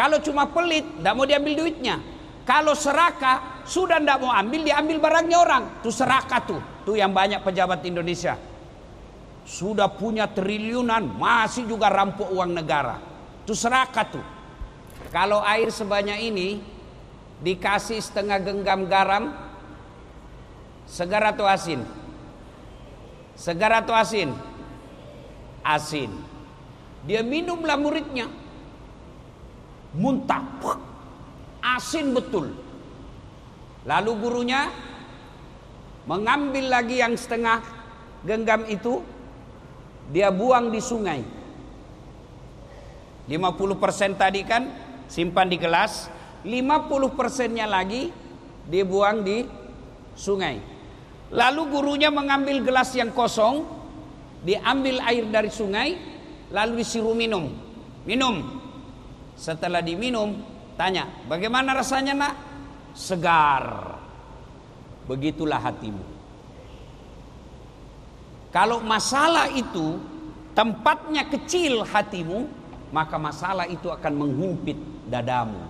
Kalau cuma pelit, tidak mau diambil duitnya. Kalau serakah, sudah tidak mau ambil, diambil barangnya orang. Itu serakah tuh. Tuh yang banyak pejabat Indonesia. Sudah punya triliunan, masih juga rampok uang negara. Itu serakah tuh. Kalau air sebanyak ini, dikasih setengah genggam garam, segar atau asin? Segar atau asin? Asin. Dia minumlah muridnya muntah. Asin betul. Lalu gurunya mengambil lagi yang setengah genggam itu dia buang di sungai. 50% tadi kan simpan di gelas 50 persennya lagi dia buang di sungai. Lalu gurunya mengambil gelas yang kosong diambil air dari sungai lalu disuruh minum. Minum setelah diminum, tanya, bagaimana rasanya nak? Segar. Begitulah hatimu. Kalau masalah itu tempatnya kecil hatimu, maka masalah itu akan menghimpit dadamu.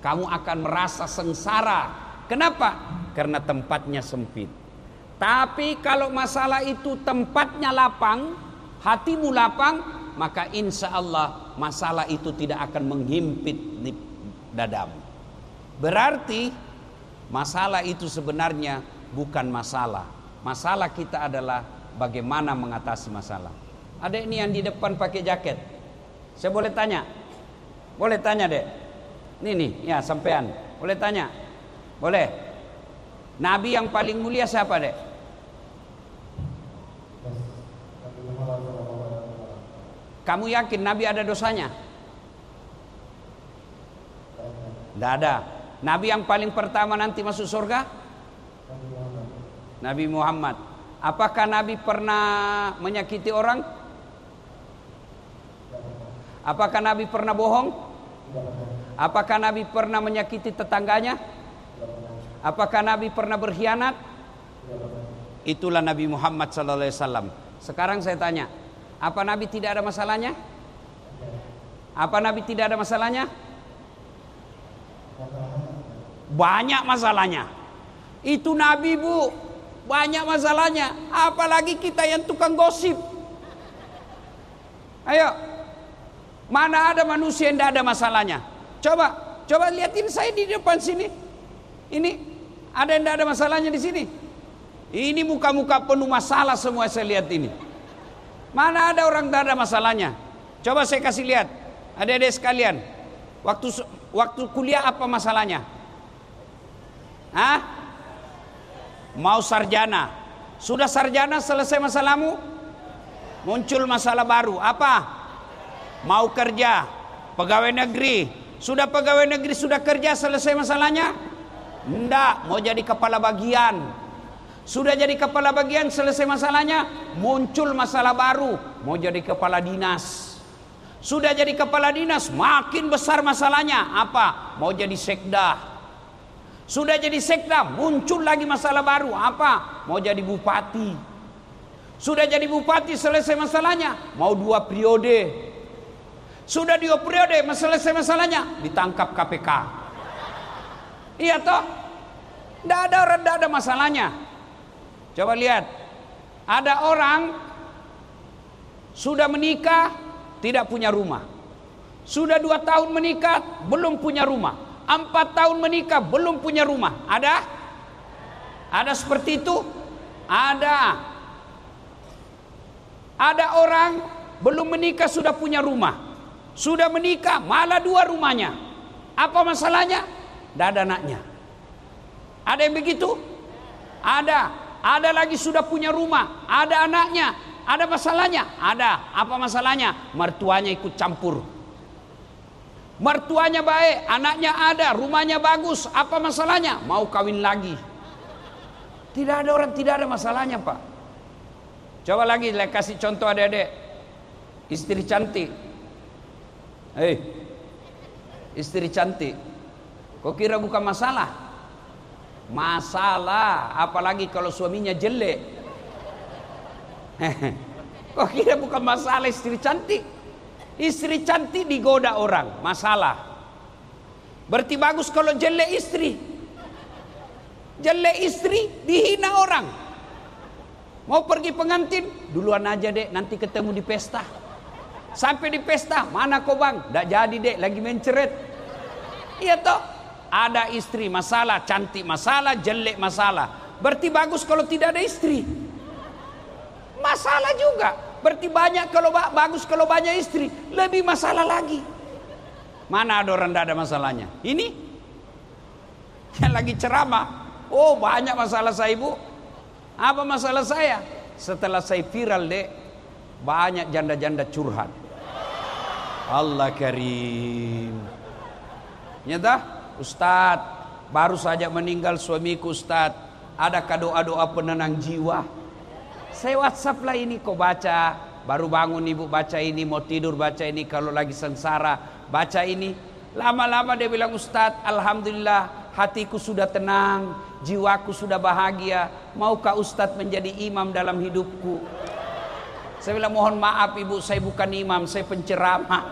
Kamu akan merasa sengsara. Kenapa? Karena tempatnya sempit. Tapi kalau masalah itu tempatnya lapang, hatimu lapang, maka insya Allah masalah itu tidak akan menghimpit di dadamu. Berarti masalah itu sebenarnya bukan masalah. Masalah kita adalah bagaimana mengatasi masalah. Ada ini yang di depan pakai jaket. Saya boleh tanya? Boleh tanya dek? Ini nih, ya sampean. Boleh tanya? Boleh. Nabi yang paling mulia siapa dek? Kamu yakin Nabi ada dosanya? Tidak ada. Nabi yang paling pertama nanti masuk surga? Nabi Muhammad. Apakah Nabi pernah menyakiti orang? Apakah Nabi pernah bohong? Apakah Nabi pernah menyakiti tetangganya? Apakah Nabi pernah berkhianat? Itulah Nabi Muhammad wasallam. Sekarang saya tanya, apa Nabi tidak ada masalahnya? Apa Nabi tidak ada masalahnya? Banyak masalahnya. Itu Nabi bu, banyak masalahnya. Apalagi kita yang tukang gosip. Ayo, mana ada manusia yang tidak ada masalahnya? Coba, coba lihatin saya di depan sini. Ini ada yang tidak ada masalahnya di sini. Ini muka-muka penuh masalah semua saya lihat ini. Mana ada orang tak ada masalahnya? Coba saya kasih lihat. Adik-adik sekalian. Waktu waktu kuliah apa masalahnya? Hah? Mau sarjana. Sudah sarjana selesai masalahmu? Muncul masalah baru. Apa? Mau kerja. Pegawai negeri. Sudah pegawai negeri sudah kerja selesai masalahnya? Enggak, mau jadi kepala bagian. Sudah jadi kepala bagian selesai masalahnya, muncul masalah baru, mau jadi kepala dinas. Sudah jadi kepala dinas, makin besar masalahnya. Apa? Mau jadi sekda. Sudah jadi sekda, muncul lagi masalah baru. Apa? Mau jadi bupati. Sudah jadi bupati, selesai masalahnya. Mau dua periode. Sudah dua periode, selesai masalahnya. Ditangkap KPK. Iya toh? Tidak ada orang, ada masalahnya. Coba lihat. Ada orang sudah menikah tidak punya rumah. Sudah dua tahun menikah belum punya rumah. Empat tahun menikah belum punya rumah. Ada? Ada seperti itu? Ada. Ada orang belum menikah sudah punya rumah. Sudah menikah malah dua rumahnya. Apa masalahnya? Tidak ada anaknya. Ada yang begitu? Ada. Ada lagi sudah punya rumah, ada anaknya, ada masalahnya, ada. Apa masalahnya? Mertuanya ikut campur. Mertuanya baik, anaknya ada, rumahnya bagus. Apa masalahnya? Mau kawin lagi. Tidak ada orang tidak ada masalahnya, Pak. Coba lagi, saya kasih contoh adik-adik. Istri cantik. Hei, istri cantik. Kau kira bukan masalah? Masalah, apalagi kalau suaminya jelek. Kok kira bukan masalah istri cantik? Istri cantik digoda orang, masalah. Berarti bagus kalau jelek istri. Jelek istri dihina orang. Mau pergi pengantin, duluan aja dek, nanti ketemu di pesta. Sampai di pesta, mana kau bang? Tidak jadi dek, lagi menceret. Iya toh, ada istri masalah, cantik masalah, jelek masalah. Berarti bagus kalau tidak ada istri. Masalah juga. Berarti banyak kalau bagus kalau banyak istri, lebih masalah lagi. Mana ada orang tidak ada masalahnya? Ini yang lagi ceramah. Oh banyak masalah saya ibu. Apa masalah saya? Setelah saya viral dek, banyak janda-janda curhat. Allah karim. Nyata, Ustadz, baru saja meninggal suamiku Ustadz. Ada doa-doa penenang jiwa. Saya WhatsApp lah ini kau baca. Baru bangun ibu baca ini, mau tidur baca ini. Kalau lagi sengsara, baca ini. Lama-lama dia bilang Ustadz, Alhamdulillah hatiku sudah tenang, jiwaku sudah bahagia. Maukah Ustadz menjadi imam dalam hidupku? Saya bilang mohon maaf ibu, saya bukan imam, saya penceramah.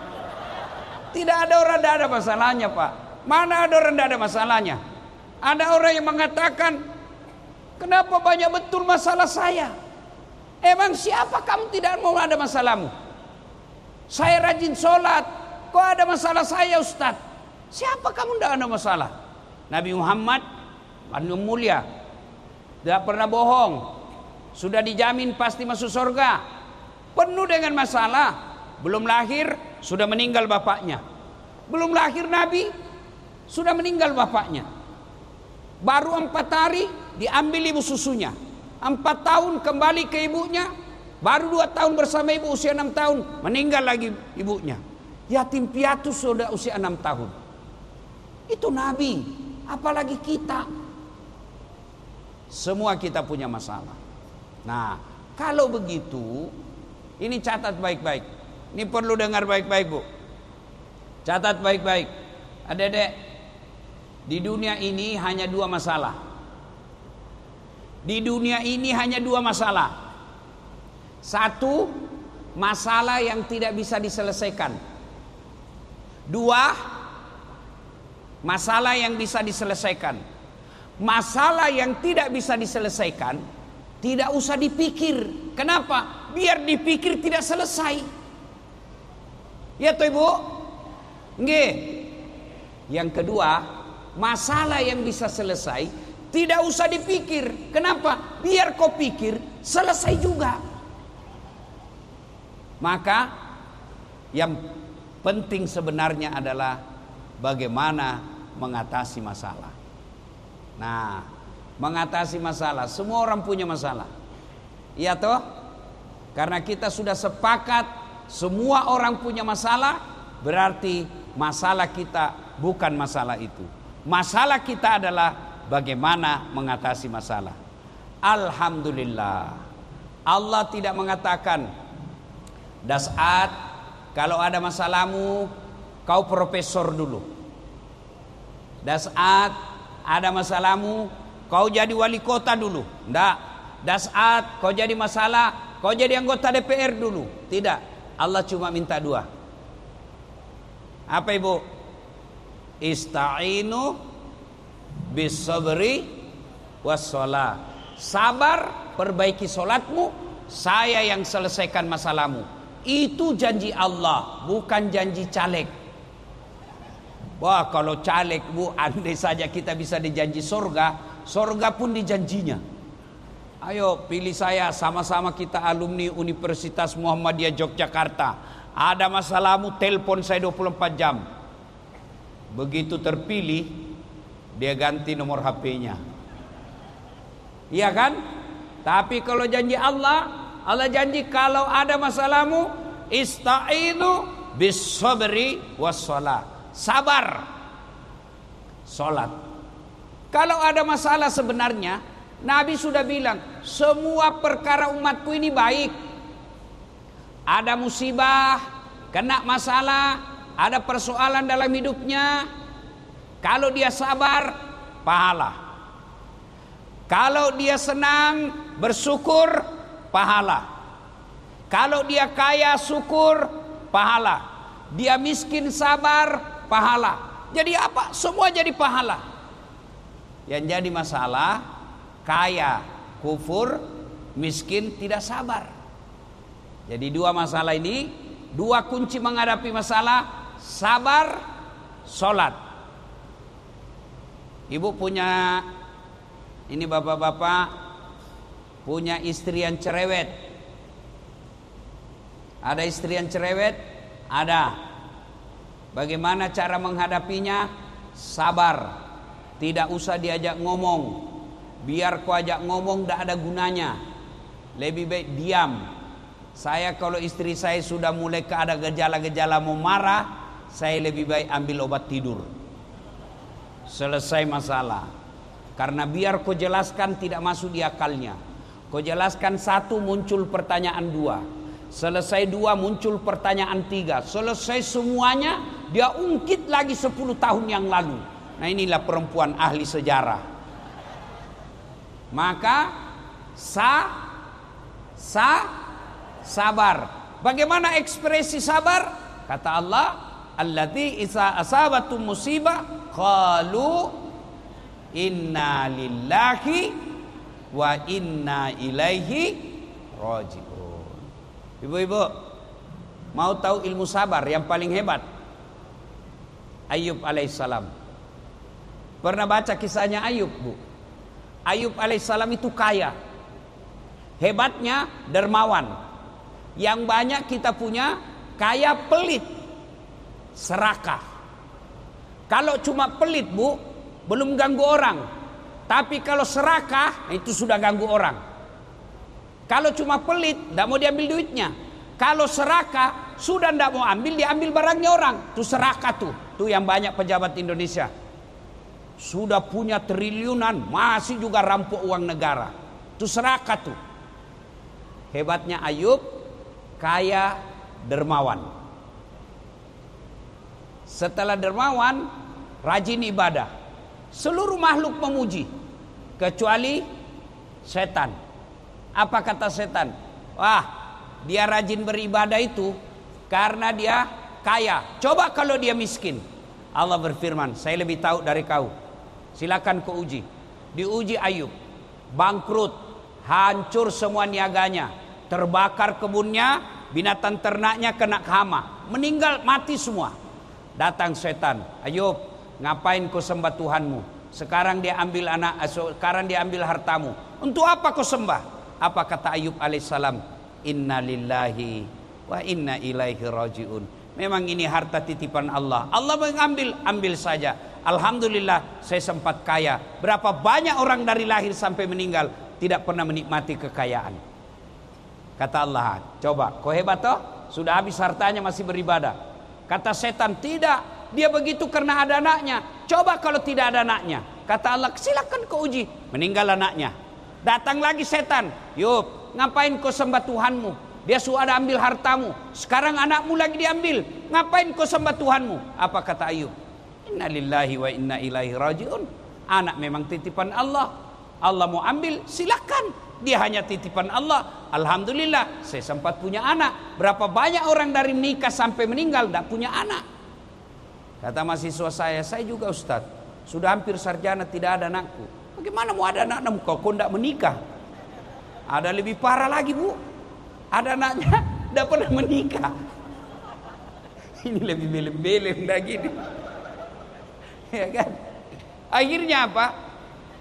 Tidak ada orang tidak ada masalahnya pak. Mana ada orang tidak ada masalahnya? Ada orang yang mengatakan, kenapa banyak betul masalah saya? Emang siapa kamu tidak mau ada masalahmu? Saya rajin sholat, Kok ada masalah saya Ustaz? Siapa kamu tidak ada masalah? Nabi Muhammad Anu mulia Tidak pernah bohong Sudah dijamin pasti masuk surga Penuh dengan masalah Belum lahir Sudah meninggal bapaknya Belum lahir Nabi Sudah meninggal bapaknya Baru empat hari Diambil ibu susunya Empat tahun kembali ke ibunya Baru dua tahun bersama ibu usia enam tahun Meninggal lagi ibunya Yatim piatu sudah usia enam tahun. Itu Nabi. Apalagi kita. Semua kita punya masalah. Nah, kalau begitu, ini catat baik-baik. Ini perlu dengar baik-baik, Bu. Catat baik-baik. Adek-adek, di dunia ini hanya dua masalah. Di dunia ini hanya dua masalah. Satu, masalah yang tidak bisa diselesaikan. Dua, masalah yang bisa diselesaikan. Masalah yang tidak bisa diselesaikan, tidak usah dipikir. Kenapa? Biar dipikir tidak selesai. Ya tuh ibu? Nggih. Yang kedua, masalah yang bisa selesai tidak usah dipikir. Kenapa? Biar kau pikir selesai juga. Maka yang penting sebenarnya adalah bagaimana mengatasi masalah. Nah, mengatasi masalah, semua orang punya masalah. Iya toh? Karena kita sudah sepakat semua orang punya masalah, berarti masalah kita bukan masalah itu. Masalah kita adalah bagaimana mengatasi masalah. Alhamdulillah. Allah tidak mengatakan dasat kalau ada masalahmu, kau profesor dulu. Dan saat ada masalahmu, kau jadi wali kota dulu. Tidak. Dan saat kau jadi masalah, kau jadi anggota DPR dulu. Tidak. Allah cuma minta dua. Apa ibu? Ista'inu bisabri wassalah. Sabar, perbaiki solatmu, saya yang selesaikan masalahmu. Itu janji Allah, bukan janji caleg. Wah, kalau caleg bu, andai saja kita bisa dijanji sorga, sorga pun dijanjinya. Ayo pilih saya, sama-sama kita alumni Universitas Muhammadiyah Yogyakarta. Ada masalahmu, telepon saya 24 jam. Begitu terpilih, dia ganti nomor HP-nya. Iya kan? Tapi kalau janji Allah, Allah janji kalau ada masalahmu ista'inu bis sabri wassalah. Sabar. Salat. Kalau ada masalah sebenarnya Nabi sudah bilang semua perkara umatku ini baik. Ada musibah, kena masalah, ada persoalan dalam hidupnya. Kalau dia sabar, pahala. Kalau dia senang, bersyukur, pahala. Kalau dia kaya syukur, pahala. Dia miskin sabar, pahala. jadi apa? Semua jadi pahala. Yang jadi masalah kaya kufur, miskin tidak sabar. Jadi dua masalah ini, dua kunci menghadapi masalah sabar, sholat. Ibu punya ini bapak-bapak punya istri yang cerewet. Ada istri yang cerewet? Ada. Bagaimana cara menghadapinya? Sabar. Tidak usah diajak ngomong. Biar kau ajak ngomong tidak ada gunanya. Lebih baik diam. Saya kalau istri saya sudah mulai ke ada gejala-gejala mau marah, saya lebih baik ambil obat tidur. Selesai masalah. Karena biar kau jelaskan tidak masuk di akalnya. Kau jelaskan satu muncul pertanyaan dua. Selesai dua muncul pertanyaan tiga. Selesai semuanya dia ungkit lagi sepuluh tahun yang lalu. Nah inilah perempuan ahli sejarah. Maka sa sa sabar. Bagaimana ekspresi sabar? Kata Allah, "Allati isa asabatu musibah qalu inna lillahi wa inna ilaihi raji'un." Ibu-ibu, mau tahu ilmu sabar yang paling hebat? Ayub alaihissalam. Pernah baca kisahnya Ayub, Bu? Ayub alaihissalam itu kaya. Hebatnya dermawan. Yang banyak kita punya kaya pelit. Serakah. Kalau cuma pelit, Bu, belum ganggu orang. Tapi kalau serakah, itu sudah ganggu orang. Kalau cuma pelit, tidak mau diambil duitnya. Kalau serakah, sudah tidak mau ambil, diambil barangnya orang. Itu serakah tuh. Tuh yang banyak pejabat Indonesia. Sudah punya triliunan, masih juga rampok uang negara. Itu serakah tuh. Hebatnya Ayub, kaya dermawan. Setelah dermawan, rajin ibadah. Seluruh makhluk memuji. Kecuali setan. Apa kata setan? Wah, dia rajin beribadah itu karena dia kaya. Coba kalau dia miskin. Allah berfirman, saya lebih tahu dari kau. Silakan kau uji. Diuji Ayub. Bangkrut, hancur semua niaganya, terbakar kebunnya, binatang ternaknya kena hama, meninggal mati semua. Datang setan, Ayub, ngapain kau sembah Tuhanmu? Sekarang dia ambil anak, sekarang dia ambil hartamu. Untuk apa kau sembah? Apa kata Ayub alaihissalam? Inna lillahi wa inna ilaihi rajiun. Memang ini harta titipan Allah. Allah mengambil, ambil saja. Alhamdulillah saya sempat kaya. Berapa banyak orang dari lahir sampai meninggal tidak pernah menikmati kekayaan. Kata Allah, coba kau hebat toh? Sudah habis hartanya masih beribadah. Kata setan, tidak. Dia begitu karena ada anaknya. Coba kalau tidak ada anaknya. Kata Allah, silakan kau uji. Meninggal anaknya. Datang lagi setan. Yuk, ngapain kau sembah Tuhanmu? Dia sudah ambil hartamu. Sekarang anakmu lagi diambil. Ngapain kau sembah Tuhanmu? Apa kata Ayub? Inna lillahi wa inna ilaihi rajiun. Anak memang titipan Allah. Allah mau ambil, silakan. Dia hanya titipan Allah. Alhamdulillah, saya sempat punya anak. Berapa banyak orang dari menikah sampai meninggal tidak punya anak. Kata mahasiswa saya, saya juga Ustadz. Sudah hampir sarjana tidak ada anakku. Bagaimana mau ada anak enam kau kau tidak menikah? Ada lebih parah lagi bu. Ada anaknya tidak pernah menikah. Ini lebih belem-belem lagi nih. Ya kan? Akhirnya apa?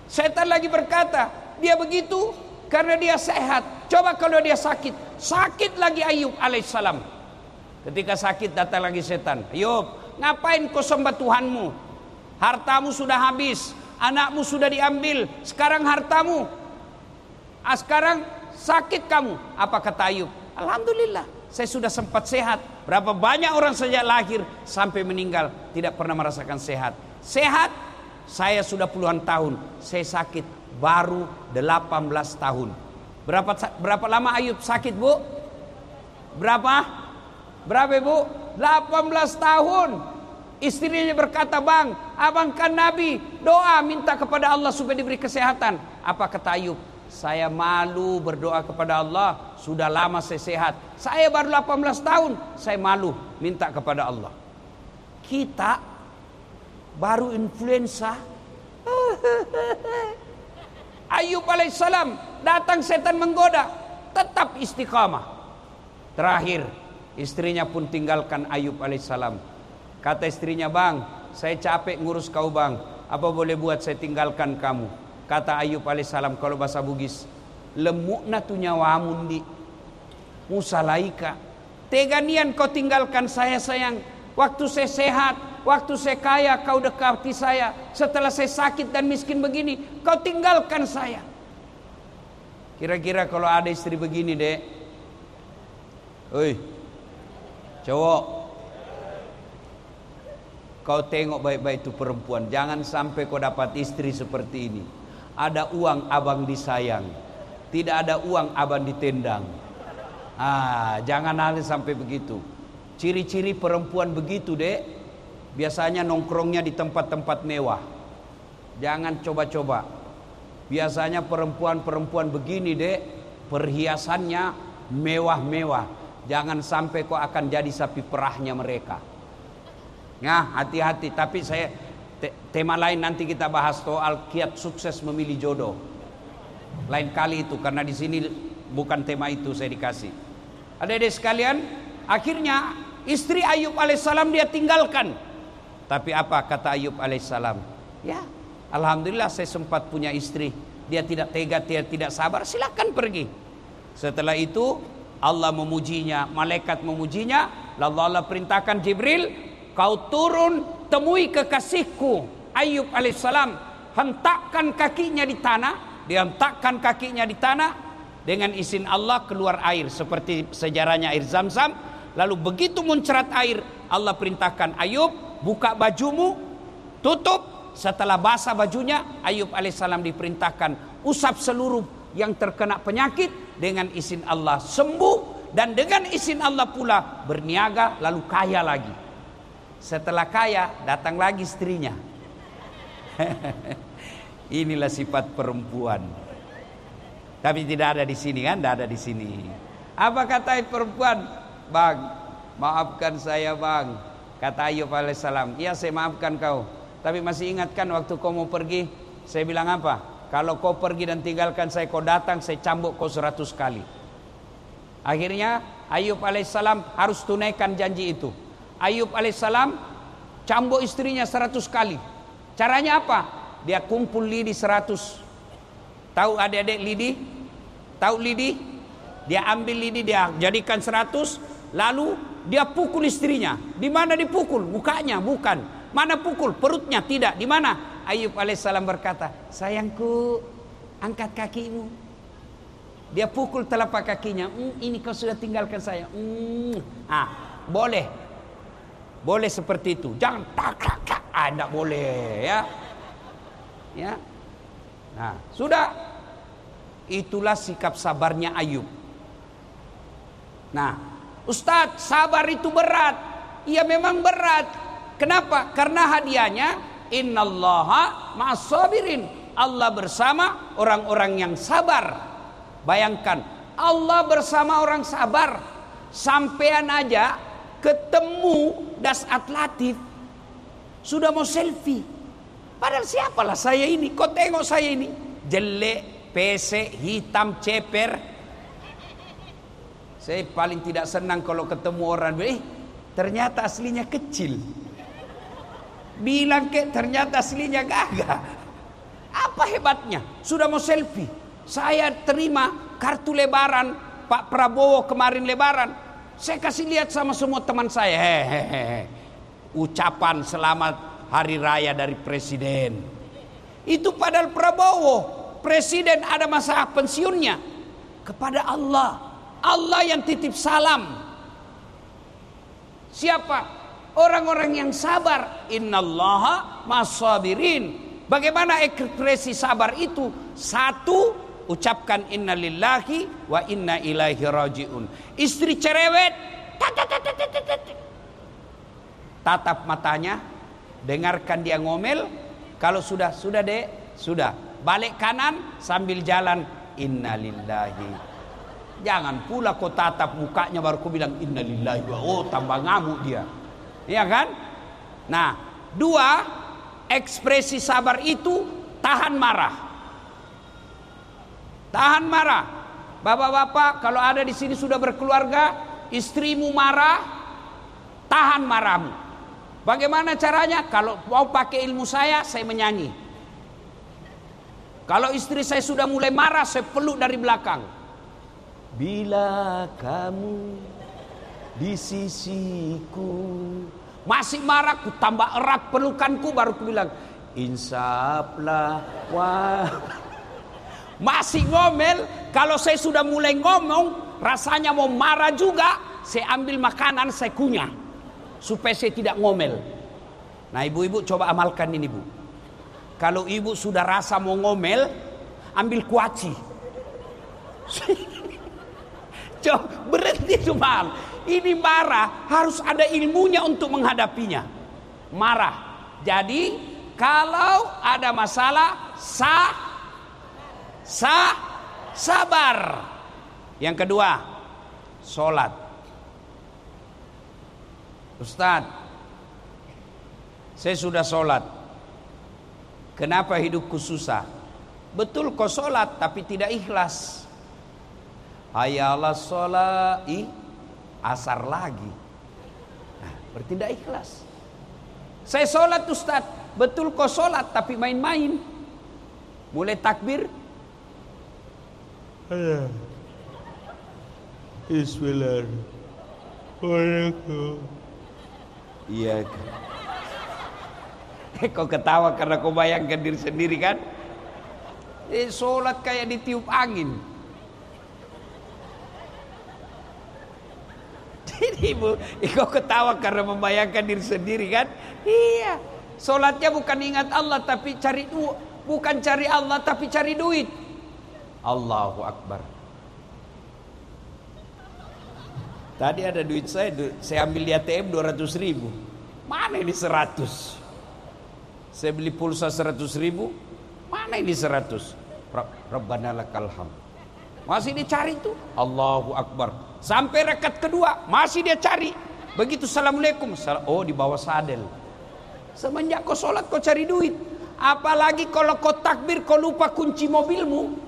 Setan lagi berkata, dia begitu karena dia sehat. Coba kalau dia sakit, sakit lagi Ayub alaihissalam. Ketika sakit datang lagi setan. Ayub, ngapain kau sembah Tuhanmu? Hartamu sudah habis, anakmu sudah diambil, sekarang hartamu. Ah, sekarang sakit kamu. Apa kata Ayub? Alhamdulillah, saya sudah sempat sehat. Berapa banyak orang sejak lahir sampai meninggal tidak pernah merasakan sehat. Sehat, saya sudah puluhan tahun. Saya sakit baru 18 tahun. Berapa berapa lama Ayub sakit, Bu? Berapa? Berapa, Bu? 18 tahun. Istrinya berkata, "Bang, abang kan nabi, doa minta kepada Allah supaya diberi kesehatan." Apa kata Ayub? Saya malu berdoa kepada Allah, sudah lama saya sehat. Saya baru 18 tahun, saya malu minta kepada Allah. Kita baru influenza. Ayub alaihissalam datang setan menggoda, tetap istiqamah. Terakhir, istrinya pun tinggalkan Ayub alaihissalam. Kata istrinya, "Bang, saya capek ngurus kau, Bang. Apa boleh buat saya tinggalkan kamu?" Kata Ayub alaihissalam kalau bahasa Bugis, "Lemukna tu nyawamun di musalaika." Teganian kau tinggalkan saya sayang. Waktu saya sehat, waktu saya kaya kau dekati saya. Setelah saya sakit dan miskin begini, kau tinggalkan saya. Kira-kira kalau ada istri begini dek. Oi. Cowok. Kau tengok baik-baik itu perempuan. Jangan sampai kau dapat istri seperti ini. Ada uang abang disayang. Tidak ada uang abang ditendang. Ah, jangan hal sampai begitu. Ciri-ciri perempuan begitu, Dek. Biasanya nongkrongnya di tempat-tempat mewah. Jangan coba-coba. Biasanya perempuan-perempuan begini, Dek, perhiasannya mewah-mewah. Jangan sampai kok akan jadi sapi perahnya mereka. Ya, hati-hati. Tapi saya te tema lain nanti kita bahas soal kiat sukses memilih jodoh. Lain kali itu karena di sini bukan tema itu saya dikasih. Adik-adik sekalian, akhirnya istri Ayub alaihissalam dia tinggalkan. Tapi apa kata Ayub alaihissalam? Ya, alhamdulillah saya sempat punya istri. Dia tidak tega, dia tidak sabar, silakan pergi. Setelah itu Allah memujinya, malaikat memujinya, lalu Allah perintahkan Jibril, kau turun temui kekasihku Ayub alaihissalam, hentakkan kakinya di tanah, dihentakkan kakinya di tanah, dengan izin Allah keluar air seperti sejarahnya air zam-zam. Lalu begitu muncrat air Allah perintahkan Ayub buka bajumu tutup. Setelah basah bajunya Ayub alaihissalam diperintahkan usap seluruh yang terkena penyakit dengan izin Allah sembuh dan dengan izin Allah pula berniaga lalu kaya lagi setelah kaya datang lagi istrinya inilah sifat perempuan tapi tidak ada di sini kan, tidak ada di sini. Apa kata perempuan? Bang, maafkan saya bang. Kata Ayub alaihissalam, iya saya maafkan kau. Tapi masih ingatkan waktu kau mau pergi, saya bilang apa? Kalau kau pergi dan tinggalkan saya, kau datang, saya cambuk kau seratus kali. Akhirnya Ayub alaihissalam harus tunaikan janji itu. Ayub alaihissalam cambuk istrinya seratus kali. Caranya apa? Dia kumpul lidi seratus. Tahu adik-adik lidi? Tahu lidi? Dia ambil lidi dia jadikan seratus, lalu dia pukul istrinya. Di mana dipukul? Mukanya bukan. Mana pukul? Perutnya tidak. Di mana? Ayub alaihissalam berkata, "Sayangku, angkat kakimu." Dia pukul telapak kakinya. Mm, ini kau sudah tinggalkan saya. Mm. Ah, boleh. Boleh seperti itu. Jangan tak tak tak. Ah, tidak boleh ya. Ya. Nah, sudah Itulah sikap sabarnya Ayub. Nah, Ustadz, sabar itu berat. Iya memang berat. Kenapa? Karena hadiahnya innallaha ma'asabirin. Allah bersama orang-orang yang sabar. Bayangkan, Allah bersama orang sabar. Sampean aja ketemu das atlatif sudah mau selfie. Padahal siapalah saya ini? Kau tengok saya ini jelek, PC hitam ceper. Saya paling tidak senang kalau ketemu orang, eh ternyata aslinya kecil. Bilang ke ternyata aslinya gagah. Apa hebatnya? Sudah mau selfie. Saya terima kartu lebaran Pak Prabowo kemarin lebaran. Saya kasih lihat sama semua teman saya. Hehehe. Ucapan selamat hari raya dari presiden. Itu padahal Prabowo presiden ada masa pensiunnya kepada Allah. Allah yang titip salam. Siapa? Orang-orang yang sabar. Innallaha masabirin. Bagaimana ekspresi sabar itu? Satu, ucapkan innalillahi wa inna ilaihi rajiun. Istri cerewet, tatap matanya, dengarkan dia ngomel. Kalau sudah, sudah dek, sudah balik kanan sambil jalan innalillahi jangan pula kau tatap mukanya baru kau bilang innalillahi oh tambah ngamuk dia iya kan nah dua ekspresi sabar itu tahan marah. Tahan marah. Bapak-bapak kalau ada di sini sudah berkeluarga, istrimu marah, tahan marahmu. Bagaimana caranya? Kalau mau pakai ilmu saya, saya menyanyi. Kalau istri saya sudah mulai marah, saya peluk dari belakang. Bila kamu di sisiku masih marah, ku tambah erat pelukanku baru ku bilang, insaplah wah. Masih ngomel, kalau saya sudah mulai ngomong, rasanya mau marah juga, saya ambil makanan, saya kunyah. Supaya saya tidak ngomel. Nah ibu-ibu coba amalkan ini bu. Kalau ibu sudah rasa mau ngomel, ambil kuaci. Coba berhenti tuh. Ini marah harus ada ilmunya untuk menghadapinya. Marah. Jadi kalau ada masalah sah sah sabar. Yang kedua, sholat. Ustadz, saya sudah sholat. Kenapa hidupku susah? Betul kau sholat tapi tidak ikhlas. Hayalah sholat, asar lagi. Nah, berarti tidak ikhlas. Saya sholat Ustaz, betul kau sholat tapi main-main. Mulai takbir. Bismillah. Iya. Eh, kau ketawa karena kau bayangkan diri sendiri kan? Eh, sholat kayak ditiup angin. Ibu, kau ketawa karena membayangkan diri sendiri kan? Iya. Sholatnya bukan ingat Allah tapi cari du bukan cari Allah tapi cari duit. Allahu Akbar. Tadi ada duit saya, saya ambil di ATM 200 ribu. Mana ini 100? Saya beli pulsa 100 ribu, mana ini 100? Rabbana lakal ham. Masih dicari tuh. Allahu Akbar. Sampai rekat kedua, masih dia cari. Begitu Assalamualaikum. Oh di bawah sadel. Semenjak kau sholat kau cari duit. Apalagi kalau kau takbir kau lupa kunci mobilmu.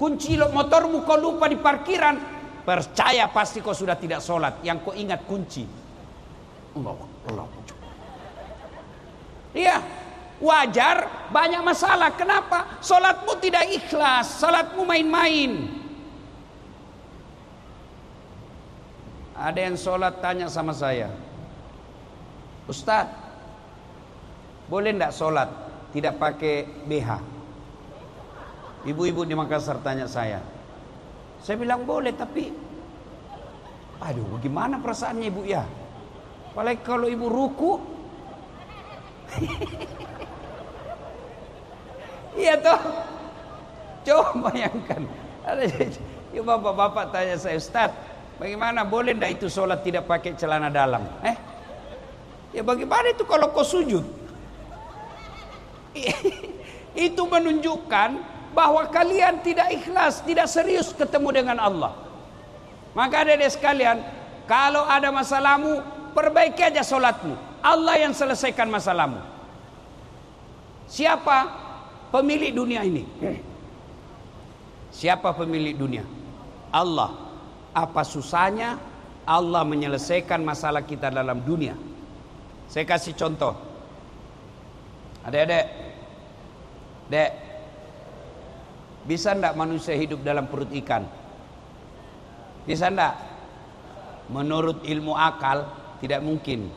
Kunci motormu kau lupa di parkiran. Percaya pasti kau sudah tidak sholat. Yang kau ingat kunci. Allah, Allah. Iya, Wajar banyak masalah. Kenapa? Salatmu tidak ikhlas, salatmu main-main. Ada yang sholat tanya sama saya, Ustadz, boleh tidak sholat tidak pakai BH? Ibu-ibu di Makassar tanya saya. Saya bilang boleh tapi Aduh bagaimana perasaannya ibu ya Apalagi kalau ibu ruku Iya toh. Coba bayangkan. Ada bapak-bapak tanya saya, Ustaz, bagaimana boleh ndak itu sholat tidak pakai celana dalam? Eh? Ya bagaimana itu kalau kau sujud? itu menunjukkan bahwa kalian tidak ikhlas, tidak serius ketemu dengan Allah. Maka ada sekalian, kalau ada masalahmu, perbaiki aja sholatmu. Allah yang selesaikan masalahmu. Siapa pemilik dunia ini? Siapa pemilik dunia? Allah. Apa susahnya Allah menyelesaikan masalah kita dalam dunia? Saya kasih contoh. Adek-adek. Dek. Bisa ndak manusia hidup dalam perut ikan? Bisa ndak? Menurut ilmu akal tidak mungkin.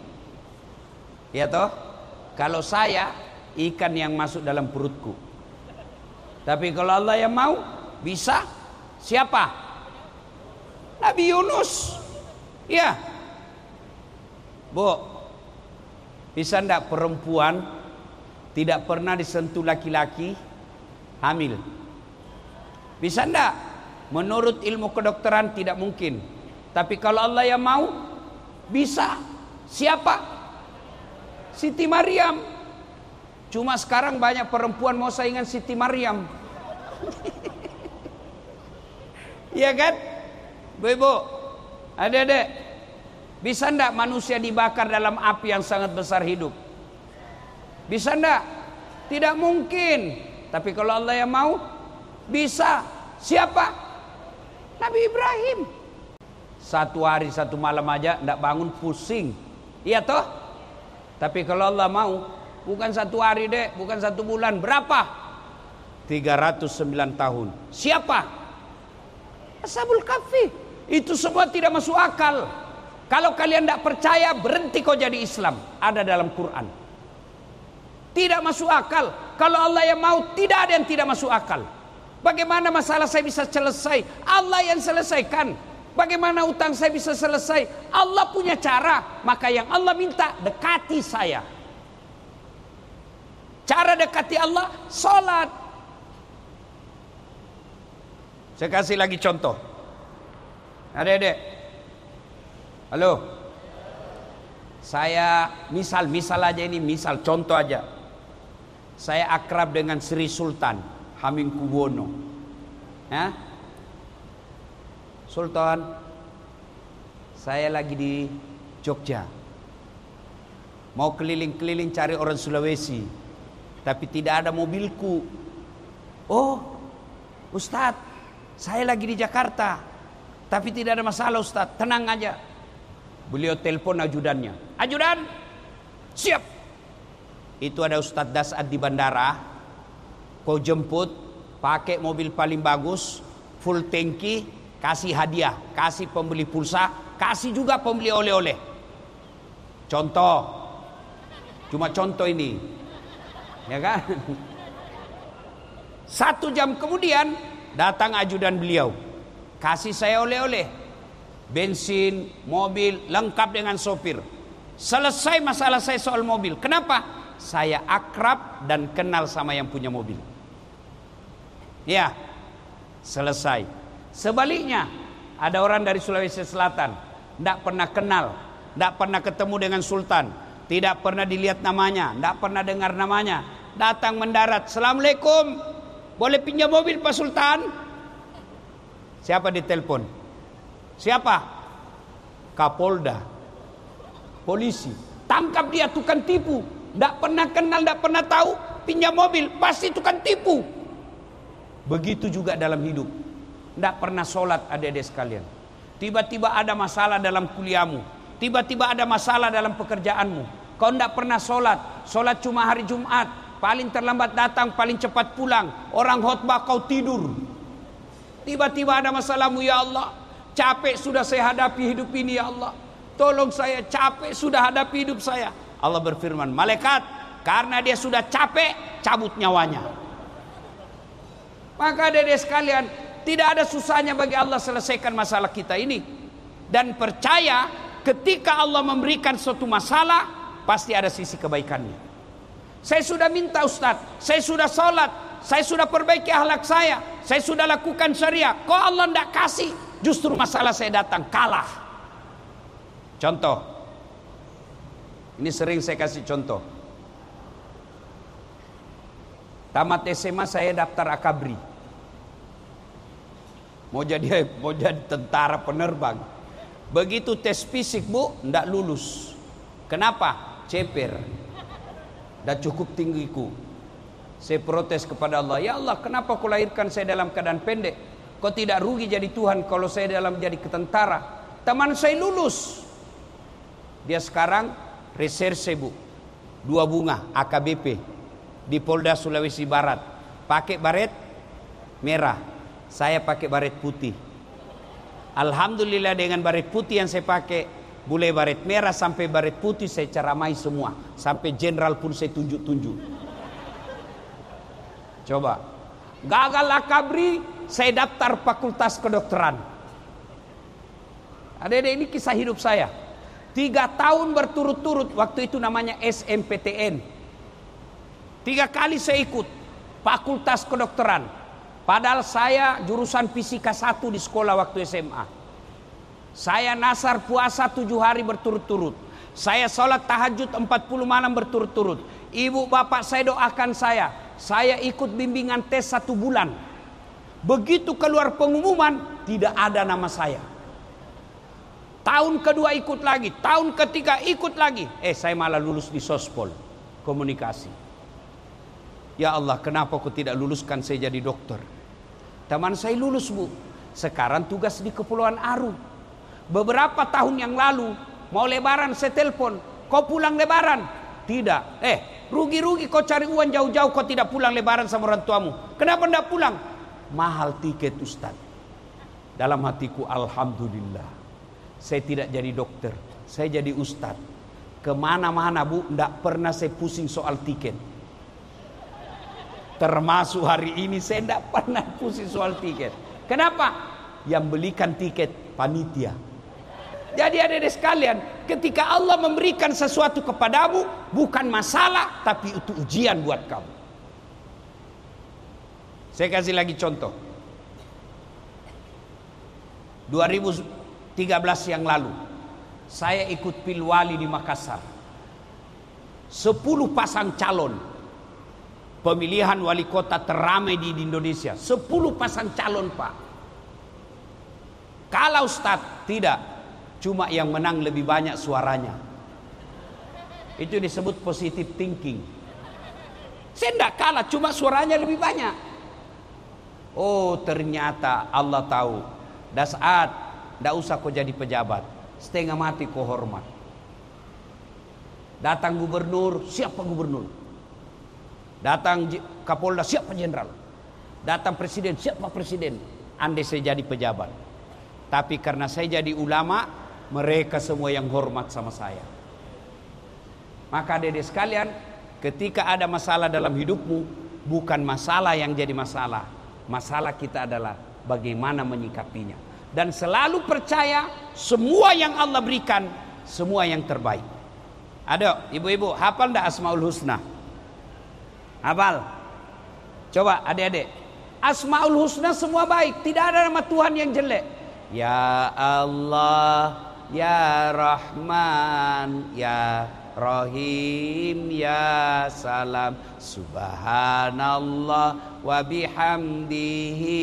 Ya toh? Kalau saya ikan yang masuk dalam perutku. Tapi kalau Allah yang mau, bisa. Siapa? Nabi Yunus. Ya. Bu, bisa ndak perempuan tidak pernah disentuh laki-laki hamil? Bisa ndak? Menurut ilmu kedokteran tidak mungkin. Tapi kalau Allah yang mau, bisa. Siapa? Siti Maryam. Cuma sekarang banyak perempuan mau saingan Siti Maryam. Iya kan? Bu-ibu, adik-adik, bisa ndak manusia dibakar dalam api yang sangat besar hidup? Bisa ndak? Tidak mungkin. Tapi kalau Allah yang mau, bisa. Siapa? Nabi Ibrahim. Satu hari satu malam aja tidak bangun pusing. Iya toh? Tapi kalau Allah mau, bukan satu hari deh, bukan satu bulan, berapa? 309 tahun. Siapa? Ashabul Kahfi. Itu semua tidak masuk akal. Kalau kalian tidak percaya, berhenti kau jadi Islam. Ada dalam Quran. Tidak masuk akal. Kalau Allah yang mau, tidak ada yang tidak masuk akal. Bagaimana masalah saya bisa selesai? Allah yang selesaikan. Bagaimana utang saya bisa selesai? Allah punya cara. Maka yang Allah minta dekati saya. Cara dekati Allah salat. Saya kasih lagi contoh. Adik-adik. Halo. Saya misal misal aja ini misal contoh aja. Saya akrab dengan Sri Sultan Hamengkubuwono. Ya, Sultan, saya lagi di Jogja. Mau keliling-keliling cari orang Sulawesi. Tapi tidak ada mobilku. Oh, Ustadz, saya lagi di Jakarta. Tapi tidak ada masalah Ustadz, tenang aja. Beliau telepon ajudannya. Ajudan, siap. Itu ada Ustadz Dasad di bandara. Kau jemput, pakai mobil paling bagus, full tanki, kasih hadiah, kasih pembeli pulsa, kasih juga pembeli oleh-oleh. Contoh, cuma contoh ini, ya kan? Satu jam kemudian datang ajudan beliau, kasih saya oleh-oleh, bensin, mobil, lengkap dengan sopir. Selesai masalah saya soal mobil. Kenapa? Saya akrab dan kenal sama yang punya mobil. Ya, selesai. Sebaliknya, ada orang dari Sulawesi Selatan, tidak pernah kenal, tidak pernah ketemu dengan Sultan, tidak pernah dilihat namanya, tidak pernah dengar namanya, datang mendarat, Assalamualaikum, boleh pinjam mobil Pak Sultan? Siapa ditelepon? Siapa? Kapolda, polisi, tangkap dia tukang tipu, tidak pernah kenal, tidak pernah tahu, pinjam mobil, pasti tukang tipu. Begitu juga dalam hidup. Tidak pernah sholat adik-adik sekalian. Tiba-tiba ada masalah dalam kuliahmu. Tiba-tiba ada masalah dalam pekerjaanmu. Kau tidak pernah sholat. Sholat cuma hari Jumat. Paling terlambat datang, paling cepat pulang. Orang khutbah kau tidur. Tiba-tiba ada masalahmu ya Allah. Capek sudah saya hadapi hidup ini ya Allah. Tolong saya capek sudah hadapi hidup saya. Allah berfirman, malaikat karena dia sudah capek cabut nyawanya. Maka adik sekalian, tidak ada susahnya bagi Allah selesaikan masalah kita ini. Dan percaya ketika Allah memberikan suatu masalah, pasti ada sisi kebaikannya. Saya sudah minta Ustaz, saya sudah sholat, saya sudah perbaiki akhlak saya, saya sudah lakukan syariah. Kok Allah tidak kasih? Justru masalah saya datang kalah. Contoh, ini sering saya kasih contoh. Tamat SMA saya daftar akabri. Mau jadi mau jadi tentara penerbang. Begitu tes fisik bu, ndak lulus. Kenapa? Ceper. Dan cukup tinggiku. Saya protes kepada Allah. Ya Allah, kenapa kau lahirkan saya dalam keadaan pendek? Kau tidak rugi jadi Tuhan kalau saya dalam jadi ketentara. Teman saya lulus. Dia sekarang reserse bu. Dua bunga AKBP di Polda Sulawesi Barat. Pakai baret merah saya pakai baret putih. Alhamdulillah dengan baret putih yang saya pakai, boleh baret merah sampai baret putih saya ceramai semua. Sampai jenderal pun saya tunjuk-tunjuk. Coba. Gagal akabri, saya daftar fakultas kedokteran. Ada ini kisah hidup saya. Tiga tahun berturut-turut, waktu itu namanya SMPTN. Tiga kali saya ikut fakultas kedokteran. Padahal saya jurusan fisika satu di sekolah waktu SMA. Saya nasar puasa tujuh hari berturut-turut. Saya sholat tahajud 40 malam berturut-turut. Ibu bapak saya doakan saya. Saya ikut bimbingan tes satu bulan. Begitu keluar pengumuman, tidak ada nama saya. Tahun kedua ikut lagi, tahun ketiga ikut lagi. Eh saya malah lulus di sospol, komunikasi. Ya Allah, kenapa kau tidak luluskan saya jadi dokter? Teman saya lulus, Bu. Sekarang tugas di Kepulauan Aru. Beberapa tahun yang lalu, mau lebaran saya telepon, kau pulang lebaran? Tidak. Eh, rugi-rugi kau cari uang jauh-jauh kau tidak pulang lebaran sama orang tuamu. Kenapa tidak pulang? Mahal tiket Ustaz. Dalam hatiku, Alhamdulillah. Saya tidak jadi dokter, saya jadi ustadz. Ke mana-mana bu, tidak pernah saya pusing soal tiket. Termasuk hari ini saya tidak pernah pusing soal tiket. Kenapa? Yang belikan tiket panitia. Jadi ada sekalian, ketika Allah memberikan sesuatu kepadamu, bukan masalah, tapi itu ujian buat kamu. Saya kasih lagi contoh. 2013 yang lalu, saya ikut pilwali di Makassar. Sepuluh pasang calon. Pemilihan wali kota teramai di Indonesia. Sepuluh pasang calon pak. Kalau Ustaz tidak. Cuma yang menang lebih banyak suaranya. Itu disebut positive thinking. Saya tidak kalah, cuma suaranya lebih banyak. Oh ternyata Allah tahu. Dan saat tidak usah kau jadi pejabat setengah mati kau hormat. Datang gubernur, siapa gubernur? Datang Kapolda, siapa jenderal? Datang presiden, siapa presiden? Andai saya jadi pejabat. Tapi karena saya jadi ulama, mereka semua yang hormat sama saya. Maka dedek sekalian, ketika ada masalah dalam hidupmu, bukan masalah yang jadi masalah. Masalah kita adalah bagaimana menyikapinya dan selalu percaya semua yang Allah berikan semua yang terbaik. Ada ibu-ibu hafal ndak Asmaul Husna? Hafal? Coba adik-adik. Asmaul Husna semua baik, tidak ada nama Tuhan yang jelek. Ya Allah, Ya Rahman, Ya Rahim ya salam. Subhanallah wa bihamdihi.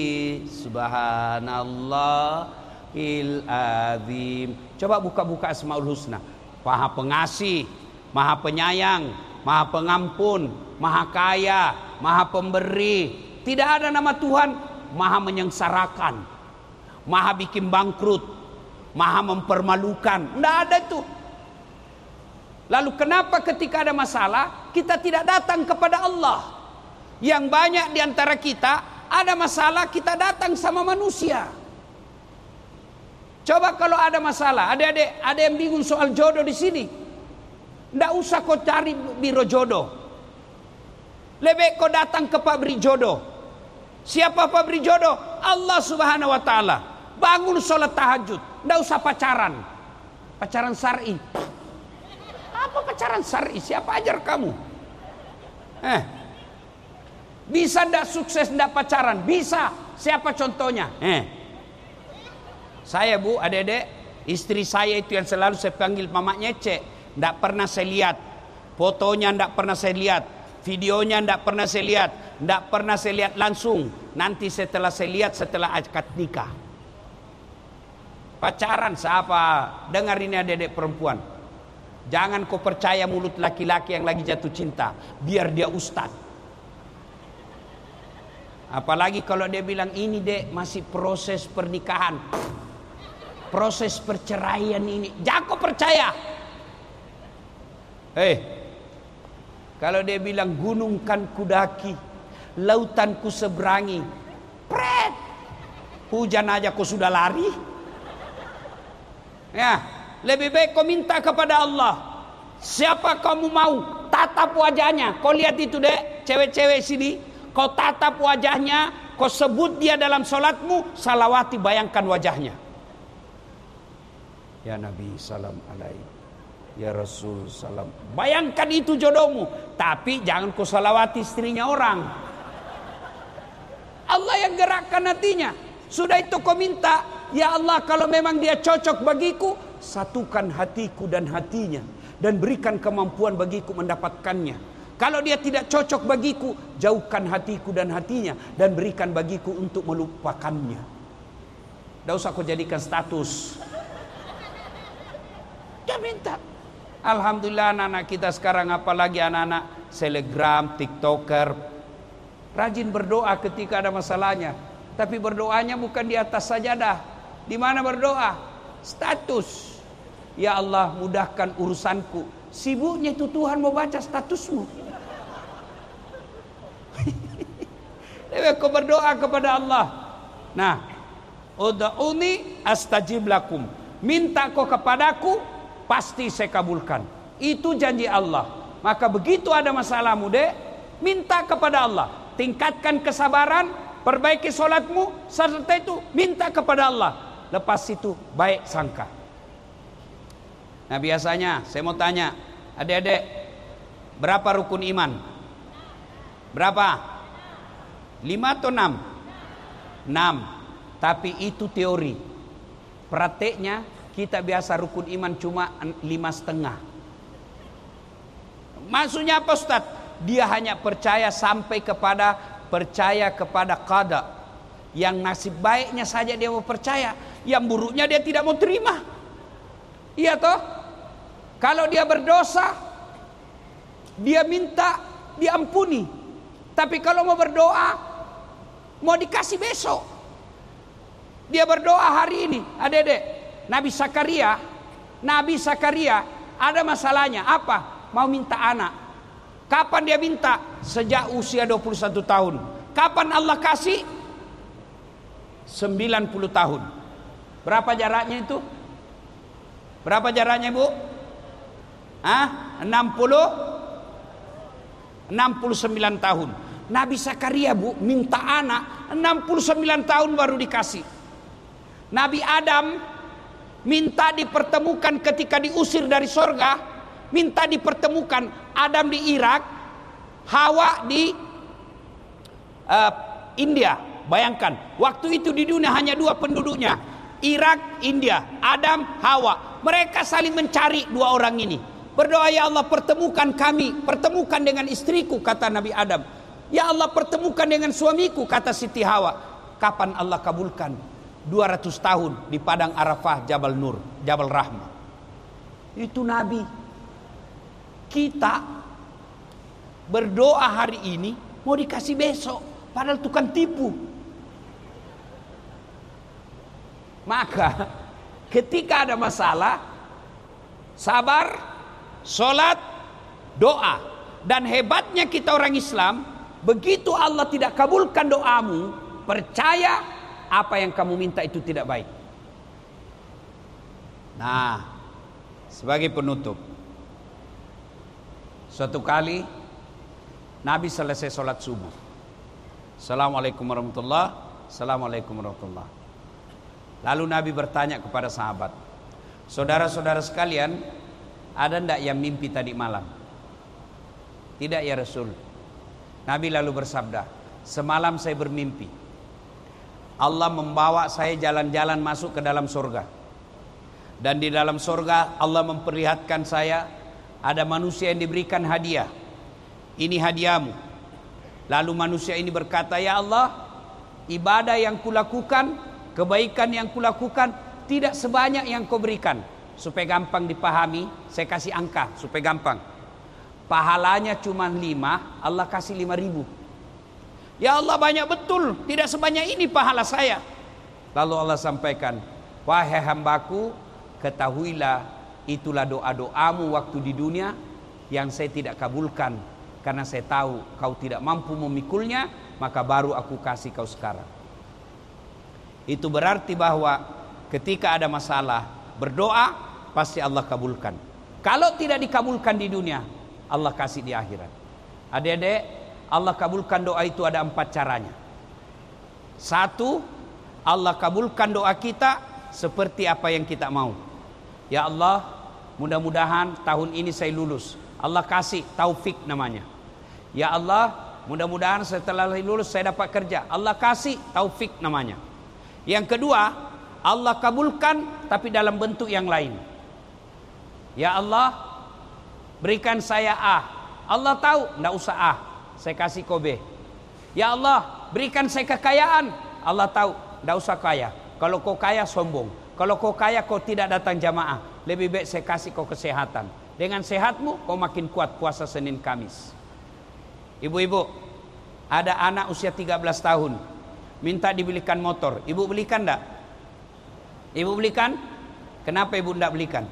Subhanallah il azim. Coba buka-buka Asmaul Husna. Maha pengasih Maha penyayang Maha pengampun Maha kaya Maha pemberi. Tidak ada nama Tuhan Maha menyengsarakan Maha bikin bangkrut Maha mempermalukan Tidak ada itu Lalu kenapa ketika ada masalah kita tidak datang kepada Allah? Yang banyak di antara kita ada masalah kita datang sama manusia. Coba kalau ada masalah, adik-adik, ada yang bingung soal jodoh di sini. Tidak usah kau cari biro jodoh. Lebih kau datang ke pabrik jodoh. Siapa pabrik jodoh? Allah subhanahu wa ta'ala. Bangun sholat tahajud. Tidak usah pacaran. Pacaran syari. Apa pacaran syari? Siapa ajar kamu? Eh, bisa ndak sukses ndak pacaran? Bisa. Siapa contohnya? Eh, saya bu, adik-adik, istri saya itu yang selalu saya panggil mama nyece. Ndak pernah saya lihat. Fotonya ndak pernah saya lihat. Videonya ndak pernah saya lihat. Ndak pernah saya lihat langsung. Nanti setelah saya lihat setelah akad nikah. Pacaran siapa? Dengar ini adik-adik perempuan. Jangan kau percaya mulut laki-laki yang lagi jatuh cinta. Biar dia ustad. Apalagi kalau dia bilang ini dek masih proses pernikahan. Proses perceraian ini. Jangan kau percaya. Hei. Kalau dia bilang gunung kan kudaki. Lautan ku seberangi. Pret. Hujan aja kau sudah lari. Ya. Lebih baik kau minta kepada Allah. Siapa kamu mau tatap wajahnya. Kau lihat itu deh, cewek-cewek sini. Kau tatap wajahnya, kau sebut dia dalam solatmu, salawati bayangkan wajahnya. Ya Nabi salam alaihi. Ya Rasul salam. Bayangkan itu jodohmu. Tapi jangan kau salawati istrinya orang. Allah yang gerakkan hatinya. Sudah itu kau minta. Ya Allah kalau memang dia cocok bagiku satukan hatiku dan hatinya dan berikan kemampuan bagiku mendapatkannya. Kalau dia tidak cocok bagiku, jauhkan hatiku dan hatinya dan berikan bagiku untuk melupakannya. Tidak usah kau jadikan status. Dia minta. Alhamdulillah anak-anak kita sekarang apalagi anak-anak selegram, tiktoker, Rajin berdoa ketika ada masalahnya. Tapi berdoanya bukan di atas sajadah. Di mana berdoa? Status. Ya Allah mudahkan urusanku. Sibuknya itu Tuhan mau baca statusmu. Lebih kau berdoa kepada Allah. Nah, Ud'uni astajib lakum. Minta kau kepadaku, pasti saya kabulkan. Itu janji Allah. Maka begitu ada masalahmu dek, minta kepada Allah. Tingkatkan kesabaran, perbaiki solatmu, serta itu minta kepada Allah. Lepas itu baik sangka. Nah biasanya saya mau tanya, adik-adik, berapa rukun iman? Berapa? Lima atau enam? Enam. Tapi itu teori. Prakteknya kita biasa rukun iman cuma lima setengah. Maksudnya apa Ustaz? Dia hanya percaya sampai kepada percaya kepada qada. Yang nasib baiknya saja dia mau percaya, yang buruknya dia tidak mau terima. Iya toh? Kalau dia berdosa, dia minta diampuni. Tapi kalau mau berdoa, mau dikasih besok. Dia berdoa hari ini, adek-adek. Nabi Sakaria, Nabi Sakaria ada masalahnya apa? Mau minta anak. Kapan dia minta? Sejak usia 21 tahun. Kapan Allah kasih? 90 tahun. Berapa jaraknya itu? Berapa jaraknya, Bu? Hah? 60 69 tahun. Nabi Sakaria, Bu, minta anak 69 tahun baru dikasih. Nabi Adam minta dipertemukan ketika diusir dari sorga, minta dipertemukan Adam di Irak, Hawa di uh, India. Bayangkan, waktu itu di dunia hanya dua penduduknya, Irak, India, Adam, Hawa. Mereka saling mencari dua orang ini. Berdoa ya Allah pertemukan kami, pertemukan dengan istriku kata Nabi Adam. Ya Allah pertemukan dengan suamiku kata Siti Hawa. Kapan Allah kabulkan? 200 tahun di padang Arafah Jabal Nur, Jabal Rahmah. Itu Nabi. Kita berdoa hari ini mau dikasih besok, padahal tukang tipu. Maka ketika ada masalah, sabar, sholat, doa. Dan hebatnya kita orang Islam, begitu Allah tidak kabulkan doamu, percaya apa yang kamu minta itu tidak baik. Nah, sebagai penutup, suatu kali Nabi selesai sholat subuh. Assalamualaikum warahmatullah. Assalamualaikum warahmatullah. Lalu Nabi bertanya kepada sahabat, saudara-saudara sekalian, ada ndak yang mimpi tadi malam? Tidak ya Rasul. Nabi lalu bersabda, semalam saya bermimpi Allah membawa saya jalan-jalan masuk ke dalam surga. Dan di dalam surga Allah memperlihatkan saya ada manusia yang diberikan hadiah. Ini hadiahmu. Lalu manusia ini berkata, "Ya Allah, ibadah yang kulakukan, kebaikan yang kulakukan tidak sebanyak yang kau berikan." Supaya gampang dipahami, saya kasih angka supaya gampang. Pahalanya cuma lima, Allah kasih lima ribu. Ya Allah banyak betul, tidak sebanyak ini pahala saya. Lalu Allah sampaikan, wahai hambaku, ketahuilah itulah doa-doamu waktu di dunia yang saya tidak kabulkan karena saya tahu kau tidak mampu memikulnya, maka baru aku kasih kau sekarang. Itu berarti bahwa ketika ada masalah, berdoa pasti Allah kabulkan. Kalau tidak dikabulkan di dunia, Allah kasih di akhirat. Adik-adik, Allah kabulkan doa itu ada empat caranya. Satu, Allah kabulkan doa kita seperti apa yang kita mau. Ya Allah, mudah-mudahan tahun ini saya lulus. Allah kasih taufik namanya. Ya Allah, mudah-mudahan setelah lulus saya dapat kerja. Allah kasih taufik namanya. Yang kedua, Allah kabulkan tapi dalam bentuk yang lain. Ya Allah, berikan saya A. Allah tahu, tidak usah A saya kasih kobe. Ya Allah, berikan saya kekayaan. Allah tahu, tidak usah kaya. Kalau kau kaya sombong. Kalau kau kaya kau tidak datang jamaah. Lebih baik saya kasih kau kesehatan. Dengan sehatmu kau makin kuat puasa Senin Kamis. Ibu-ibu, Ada anak usia 13 tahun minta dibelikan motor. Ibu belikan enggak? Ibu belikan? Kenapa ibu enggak belikan?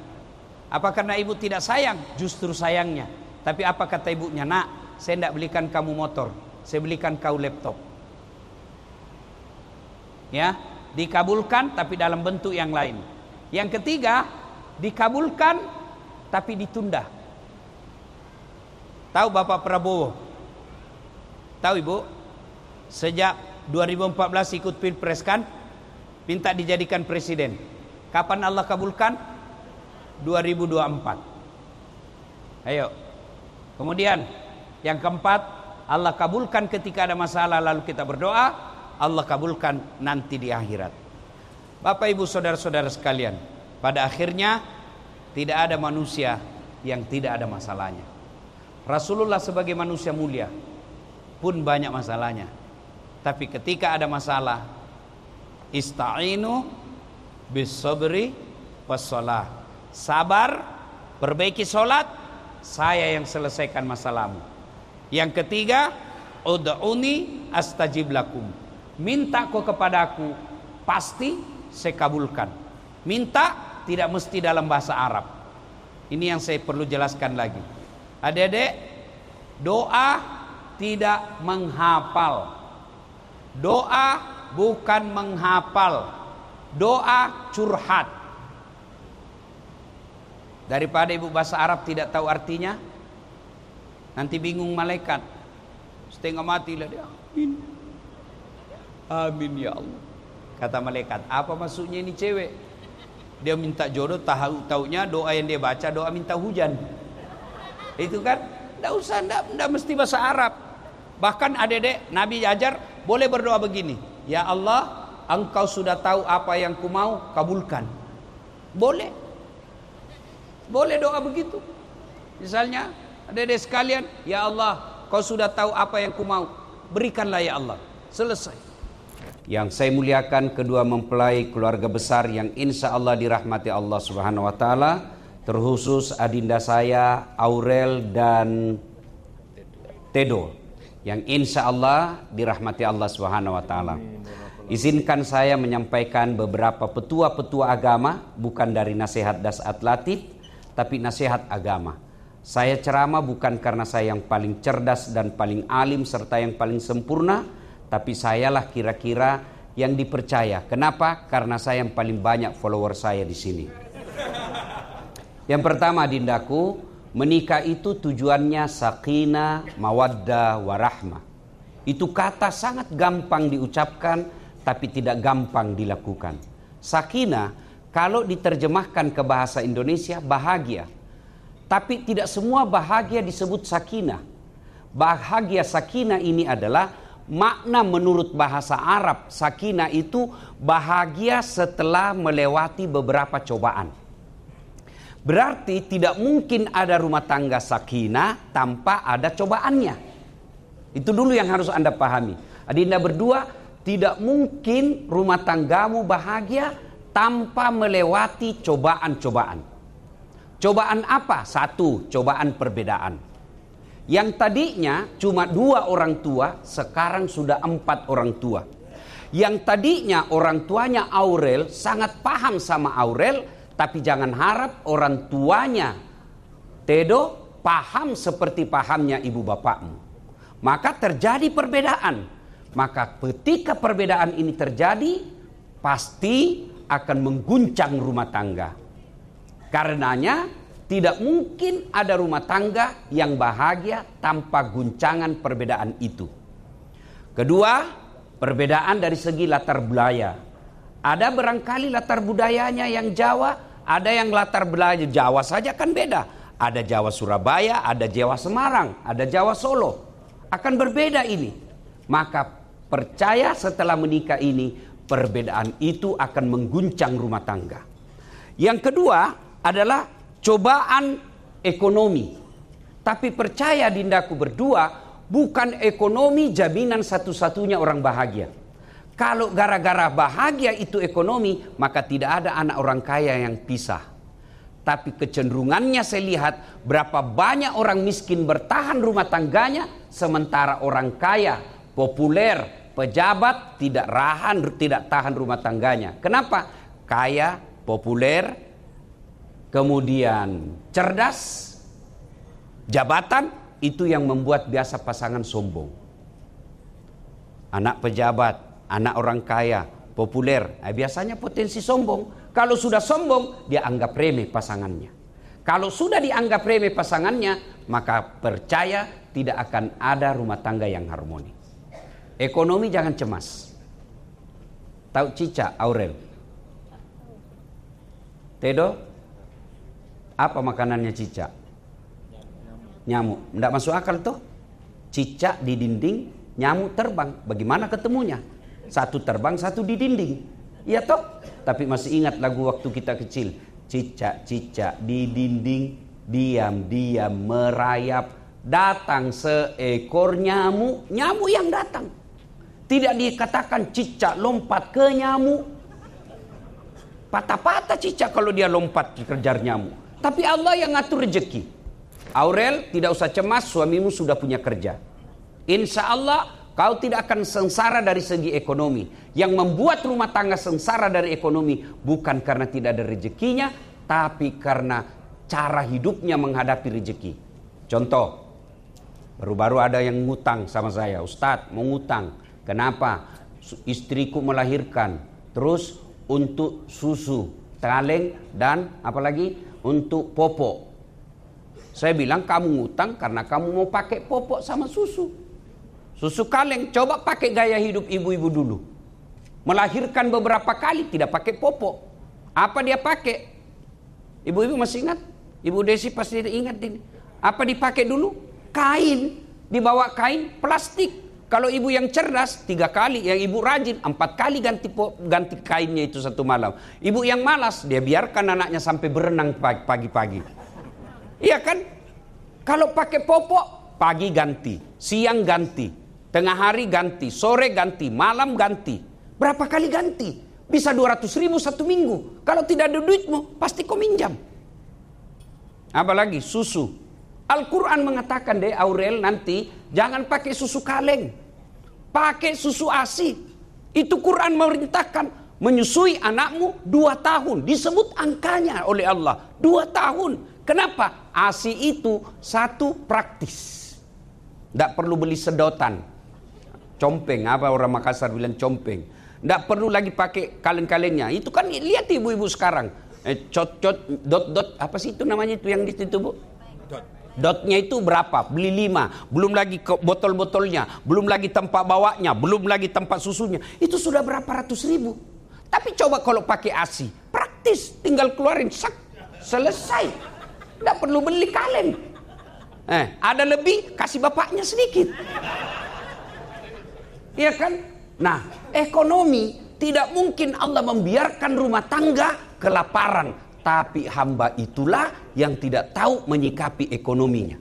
Apa karena ibu tidak sayang? Justru sayangnya. Tapi apa kata ibunya? Nak, saya tidak belikan kamu motor. Saya belikan kau laptop. Ya, dikabulkan tapi dalam bentuk yang lain. Yang ketiga, dikabulkan tapi ditunda. Tahu Bapak Prabowo? Tahu Ibu? Sejak 2014 ikut Pilpres kan? Minta dijadikan presiden. Kapan Allah kabulkan? 2024. Ayo. Kemudian yang keempat, Allah kabulkan ketika ada masalah lalu kita berdoa, Allah kabulkan nanti di akhirat. Bapak Ibu saudara-saudara sekalian, pada akhirnya tidak ada manusia yang tidak ada masalahnya. Rasulullah sebagai manusia mulia pun banyak masalahnya. Tapi ketika ada masalah, ista'inu bis sabri wassalah. Sabar, perbaiki solat, saya yang selesaikan masalahmu. Yang ketiga, ud'uni astajib lakum. Minta kau kepadaku, pasti saya kabulkan. Minta tidak mesti dalam bahasa Arab. Ini yang saya perlu jelaskan lagi. Adik-adik, doa tidak menghafal. Doa bukan menghafal. Doa curhat. Daripada ibu bahasa Arab tidak tahu artinya, nanti bingung malaikat. Setengah mati lah dia. Amin. Amin ya Allah. Kata malaikat, apa maksudnya ini cewek? Dia minta jodoh, tahu taunya doa yang dia baca doa minta hujan. Itu kan tidak usah, tidak mesti bahasa Arab. Bahkan adek-adek Nabi ajar boleh berdoa begini. Ya Allah, engkau sudah tahu apa yang ku mau, kabulkan. Boleh. Boleh doa begitu. Misalnya, adek-adek sekalian, Ya Allah, kau sudah tahu apa yang ku mau, berikanlah ya Allah. Selesai. Yang saya muliakan kedua mempelai keluarga besar yang insya Allah dirahmati Allah Subhanahu Wa Taala terkhusus adinda saya Aurel dan Tedo yang insya Allah dirahmati Allah Subhanahu Wa Taala. Izinkan saya menyampaikan beberapa petua-petua agama bukan dari nasihat das atlatif tapi nasihat agama. Saya ceramah bukan karena saya yang paling cerdas dan paling alim serta yang paling sempurna, tapi sayalah kira-kira yang dipercaya. Kenapa? Karena saya yang paling banyak follower saya di sini. Yang pertama dindaku, menikah itu tujuannya sakinah, mawaddah, warahmah. Itu kata sangat gampang diucapkan tapi tidak gampang dilakukan. Sakinah kalau diterjemahkan ke bahasa Indonesia bahagia. Tapi tidak semua bahagia disebut sakinah. Bahagia sakinah ini adalah makna menurut bahasa Arab. Sakinah itu bahagia setelah melewati beberapa cobaan. Berarti tidak mungkin ada rumah tangga sakinah tanpa ada cobaannya. Itu dulu yang harus Anda pahami. Adinda berdua, tidak mungkin rumah tanggamu bahagia tanpa melewati cobaan-cobaan. Cobaan apa? Satu, cobaan perbedaan. Yang tadinya cuma dua orang tua, sekarang sudah empat orang tua. Yang tadinya orang tuanya Aurel sangat paham sama Aurel, tapi jangan harap orang tuanya Tedo paham seperti pahamnya ibu bapakmu. Maka terjadi perbedaan. Maka ketika perbedaan ini terjadi, pasti akan mengguncang rumah tangga. Karenanya tidak mungkin ada rumah tangga yang bahagia tanpa guncangan perbedaan itu. Kedua, perbedaan dari segi latar budaya. Ada barangkali latar budayanya yang Jawa, ada yang latar belakang Jawa saja kan beda. Ada Jawa Surabaya, ada Jawa Semarang, ada Jawa Solo. Akan berbeda ini. Maka percaya setelah menikah ini perbedaan itu akan mengguncang rumah tangga. Yang kedua adalah cobaan ekonomi. Tapi percaya dindaku berdua bukan ekonomi jaminan satu-satunya orang bahagia. Kalau gara-gara bahagia itu ekonomi, maka tidak ada anak orang kaya yang pisah. Tapi kecenderungannya saya lihat berapa banyak orang miskin bertahan rumah tangganya, sementara orang kaya populer, pejabat tidak rahan, tidak tahan rumah tangganya. Kenapa? Kaya, populer, kemudian cerdas, jabatan itu yang membuat biasa pasangan sombong. Anak pejabat, anak orang kaya, populer, eh, biasanya potensi sombong. Kalau sudah sombong, dia anggap remeh pasangannya. Kalau sudah dianggap remeh pasangannya, maka percaya tidak akan ada rumah tangga yang harmoni. Ekonomi jangan cemas. Tahu cica Aurel? Tedo? Apa makanannya cica? Nyamuk. Tidak masuk akal tuh. Cicak di dinding, nyamuk terbang. Bagaimana ketemunya? Satu terbang, satu di dinding. Iya toh? Tapi masih ingat lagu waktu kita kecil. Cicak-cicak di dinding diam-diam merayap. Datang seekor nyamuk nyamuk yang datang. Tidak dikatakan cicak lompat ke nyamuk. Patah-patah cicak kalau dia lompat kejar nyamuk. Tapi Allah yang ngatur rezeki. Aurel tidak usah cemas suamimu sudah punya kerja. Insya Allah Kau tidak akan sengsara dari segi ekonomi. Yang membuat rumah tangga sengsara dari ekonomi bukan karena tidak ada rezekinya, tapi karena cara hidupnya menghadapi rezeki. Contoh, baru-baru ada yang ngutang sama saya, Ustadz mau ngutang. Kenapa? Istriku melahirkan, terus untuk susu, kaleng dan apalagi untuk popok. Saya bilang kamu ngutang karena kamu mau pakai popok sama susu. Susu kaleng, coba pakai gaya hidup ibu-ibu dulu. Melahirkan beberapa kali tidak pakai popok. Apa dia pakai? Ibu-ibu masih ingat? Ibu Desi pasti ingat ini. Apa dipakai dulu? Kain. Dibawa kain plastik. Kalau ibu yang cerdas tiga kali, yang ibu rajin empat kali ganti ganti kainnya itu satu malam. Ibu yang malas dia biarkan anaknya sampai berenang pagi-pagi. Iya kan? Kalau pakai popok pagi ganti, siang ganti, Tengah hari ganti, sore ganti, malam ganti. Berapa kali ganti? Bisa 200 ribu satu minggu. Kalau tidak ada duitmu, pasti kau minjam. Apalagi susu. Al-Quran mengatakan deh Aurel nanti jangan pakai susu kaleng. Pakai susu ASI. Itu Quran memerintahkan menyusui anakmu dua tahun. Disebut angkanya oleh Allah. Dua tahun. Kenapa? ASI itu satu praktis. Tidak perlu beli sedotan. Compeng, apa orang Makassar bilang compeng. Tidak perlu lagi pakai kalen-kalennya. Itu kan lihat ibu-ibu sekarang. Eh, cot, cot, dot, dot, apa sih itu namanya itu yang di situ bu? Dot. Dotnya itu berapa? Beli lima. Belum lagi botol-botolnya. Belum lagi tempat bawanya. Belum lagi tempat susunya. Itu sudah berapa ratus ribu. Tapi coba kalau pakai ASI. Praktis. Tinggal keluarin. Sak. Selesai. Tidak perlu beli kalen. Eh, ada lebih, kasih bapaknya sedikit. Iya kan? Nah, ekonomi tidak mungkin Allah membiarkan rumah tangga kelaparan. Tapi hamba itulah yang tidak tahu menyikapi ekonominya.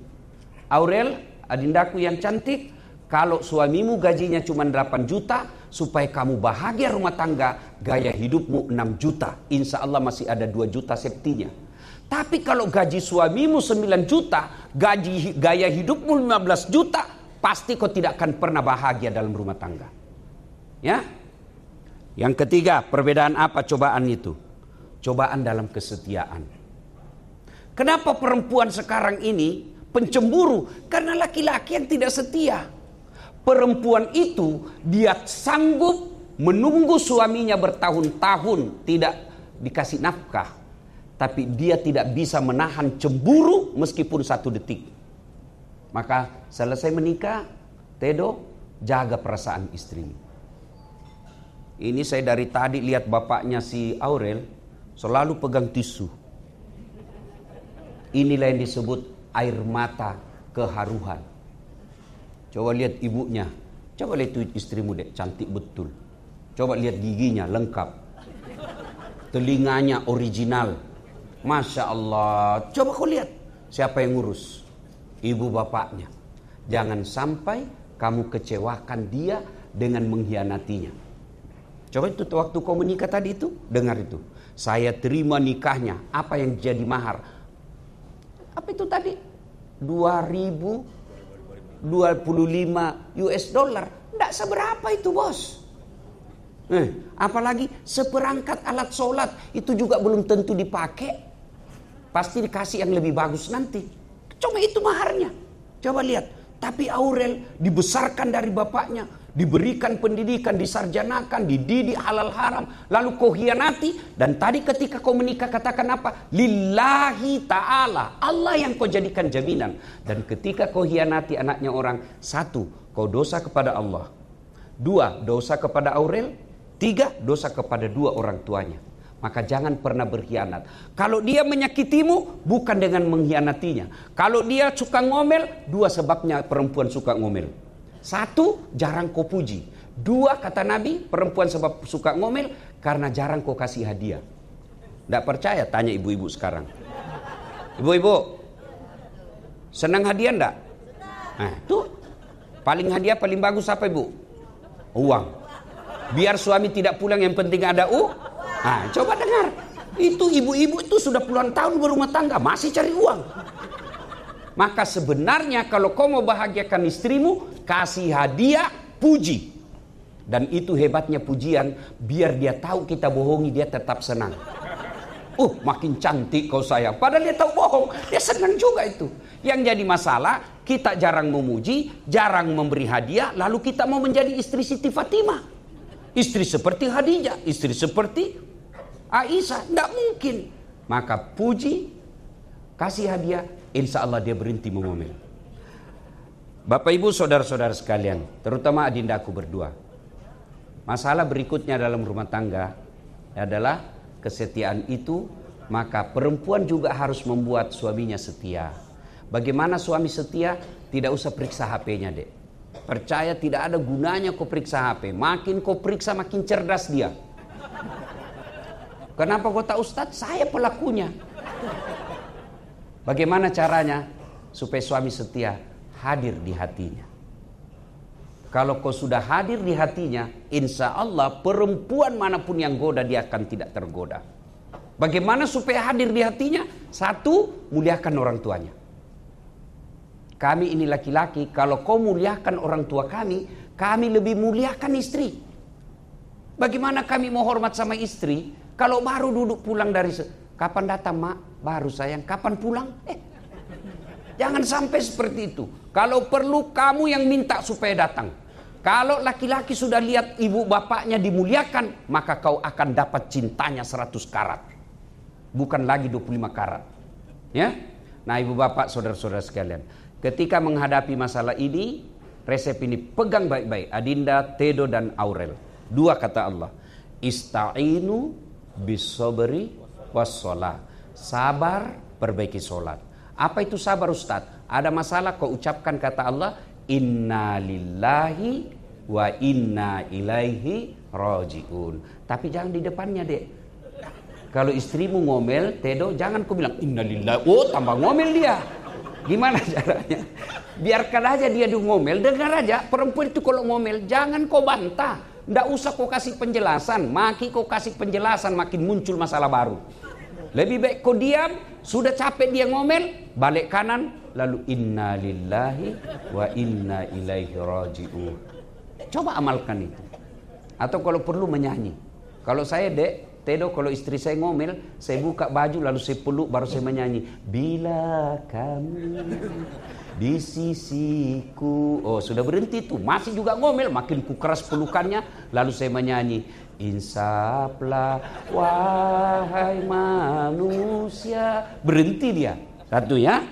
Aurel, adindaku yang cantik, kalau suamimu gajinya cuma 8 juta, supaya kamu bahagia rumah tangga, gaya hidupmu 6 juta. Insya Allah masih ada 2 juta septinya. Tapi kalau gaji suamimu 9 juta, gaji gaya hidupmu 15 juta, pasti kau tidak akan pernah bahagia dalam rumah tangga. Ya. Yang ketiga, perbedaan apa cobaan itu? Cobaan dalam kesetiaan. Kenapa perempuan sekarang ini pencemburu? Karena laki-laki yang tidak setia. Perempuan itu dia sanggup menunggu suaminya bertahun-tahun tidak dikasih nafkah. Tapi dia tidak bisa menahan cemburu meskipun satu detik. Maka selesai menikah, Tedo jaga perasaan istri. Ini saya dari tadi lihat bapaknya si Aurel selalu pegang tisu. Inilah yang disebut air mata keharuhan. Coba lihat ibunya. Coba lihat istrimu dek, cantik betul. Coba lihat giginya lengkap. Telinganya original. Masya Allah. Coba kau lihat siapa yang ngurus ibu bapaknya. Jangan sampai kamu kecewakan dia dengan mengkhianatinya. Coba itu waktu kau menikah tadi itu, dengar itu. Saya terima nikahnya. Apa yang jadi mahar? Apa itu tadi? 2025 US dollar. Tidak seberapa itu bos. Eh, apalagi seperangkat alat sholat itu juga belum tentu dipakai. Pasti dikasih yang lebih bagus nanti. Cuma itu maharnya. Coba lihat. Tapi Aurel dibesarkan dari bapaknya. Diberikan pendidikan, disarjanakan, dididik halal haram. Lalu kau hianati. Dan tadi ketika kau menikah katakan apa? Lillahi ta'ala. Allah yang kau jadikan jaminan. Dan ketika kau hianati anaknya orang. Satu, kau dosa kepada Allah. Dua, dosa kepada Aurel. Tiga, dosa kepada dua orang tuanya. Maka jangan pernah berkhianat. Kalau dia menyakitimu, bukan dengan mengkhianatinya. Kalau dia suka ngomel, dua sebabnya perempuan suka ngomel. Satu, jarang kau puji. Dua, kata Nabi, perempuan sebab suka ngomel karena jarang kau kasih hadiah. Tidak percaya? Tanya ibu-ibu sekarang. Ibu-ibu, senang hadiah enggak? Nah, tuh. Paling hadiah paling bagus apa ibu? Uang. Biar suami tidak pulang yang penting ada u. Nah, coba dengar. Itu ibu-ibu itu sudah puluhan tahun berumah tangga masih cari uang. Maka sebenarnya kalau kau mau bahagiakan istrimu, kasih hadiah, puji. Dan itu hebatnya pujian, biar dia tahu kita bohongi, dia tetap senang. Uh, makin cantik kau sayang. Padahal dia tahu bohong, dia senang juga itu. Yang jadi masalah, kita jarang memuji, jarang memberi hadiah, lalu kita mau menjadi istri Siti Fatimah. Istri seperti Hadijah, istri seperti Aisyah, tidak mungkin. Maka puji, kasih hadiah, insya Allah dia berhenti mengomel. Bapak ibu saudara-saudara sekalian, terutama adindaku berdua. Masalah berikutnya dalam rumah tangga adalah kesetiaan itu, maka perempuan juga harus membuat suaminya setia. Bagaimana suami setia? Tidak usah periksa HP-nya, Dek. Percaya tidak ada gunanya kau periksa HP. Makin kau periksa makin cerdas dia. Kenapa kau tak Ustadz? Saya pelakunya. Bagaimana caranya supaya suami setia hadir di hatinya? Kalau kau sudah hadir di hatinya, insya Allah perempuan mana pun yang goda dia akan tidak tergoda. Bagaimana supaya hadir di hatinya? Satu, muliakan orang tuanya. Kami ini laki-laki, kalau kau muliakan orang tua kami, kami lebih muliakan istri. Bagaimana kami mau hormat sama istri kalau baru duduk pulang dari kapan datang mak? Baru sayang, kapan pulang? Eh, jangan sampai seperti itu. Kalau perlu kamu yang minta supaya datang. Kalau laki-laki sudah lihat ibu bapaknya dimuliakan, maka kau akan dapat cintanya 100 karat. Bukan lagi 25 karat. Ya? Nah, ibu bapak, saudara-saudara sekalian, Ketika menghadapi masalah ini, resep ini pegang baik-baik. Adinda, Tedo, dan Aurel. Dua kata Allah. Ista'inu bisobri wassalah. Sabar, perbaiki solat. Apa itu sabar Ustaz? Ada masalah kau ucapkan kata Allah. Inna lillahi wa inna ilaihi rojiun. Tapi jangan di depannya dek. Kalau istrimu ngomel, Tedo, jangan kau bilang inna lillahi. Oh, tambah ngomel dia. Gimana caranya? Biarkan aja dia di ngomel, dengar aja. Perempuan itu kalau ngomel, jangan kau bantah. Nggak usah kau kasih penjelasan. Maki kau kasih penjelasan, makin muncul masalah baru. Lebih baik kau diam, sudah capek dia ngomel, balik kanan, lalu inna lillahi wa inna ilaihi raji'un. Coba amalkan itu. Atau kalau perlu menyanyi. Kalau saya dek, Tedo kalau istri saya ngomel, saya buka baju lalu saya peluk baru saya menyanyi. Bila kamu di sisiku. Oh sudah berhenti tuh. Masih juga ngomel. Makin ku keras pelukannya. Lalu saya menyanyi. Insaplah wahai manusia. Berhenti dia. Satu ya.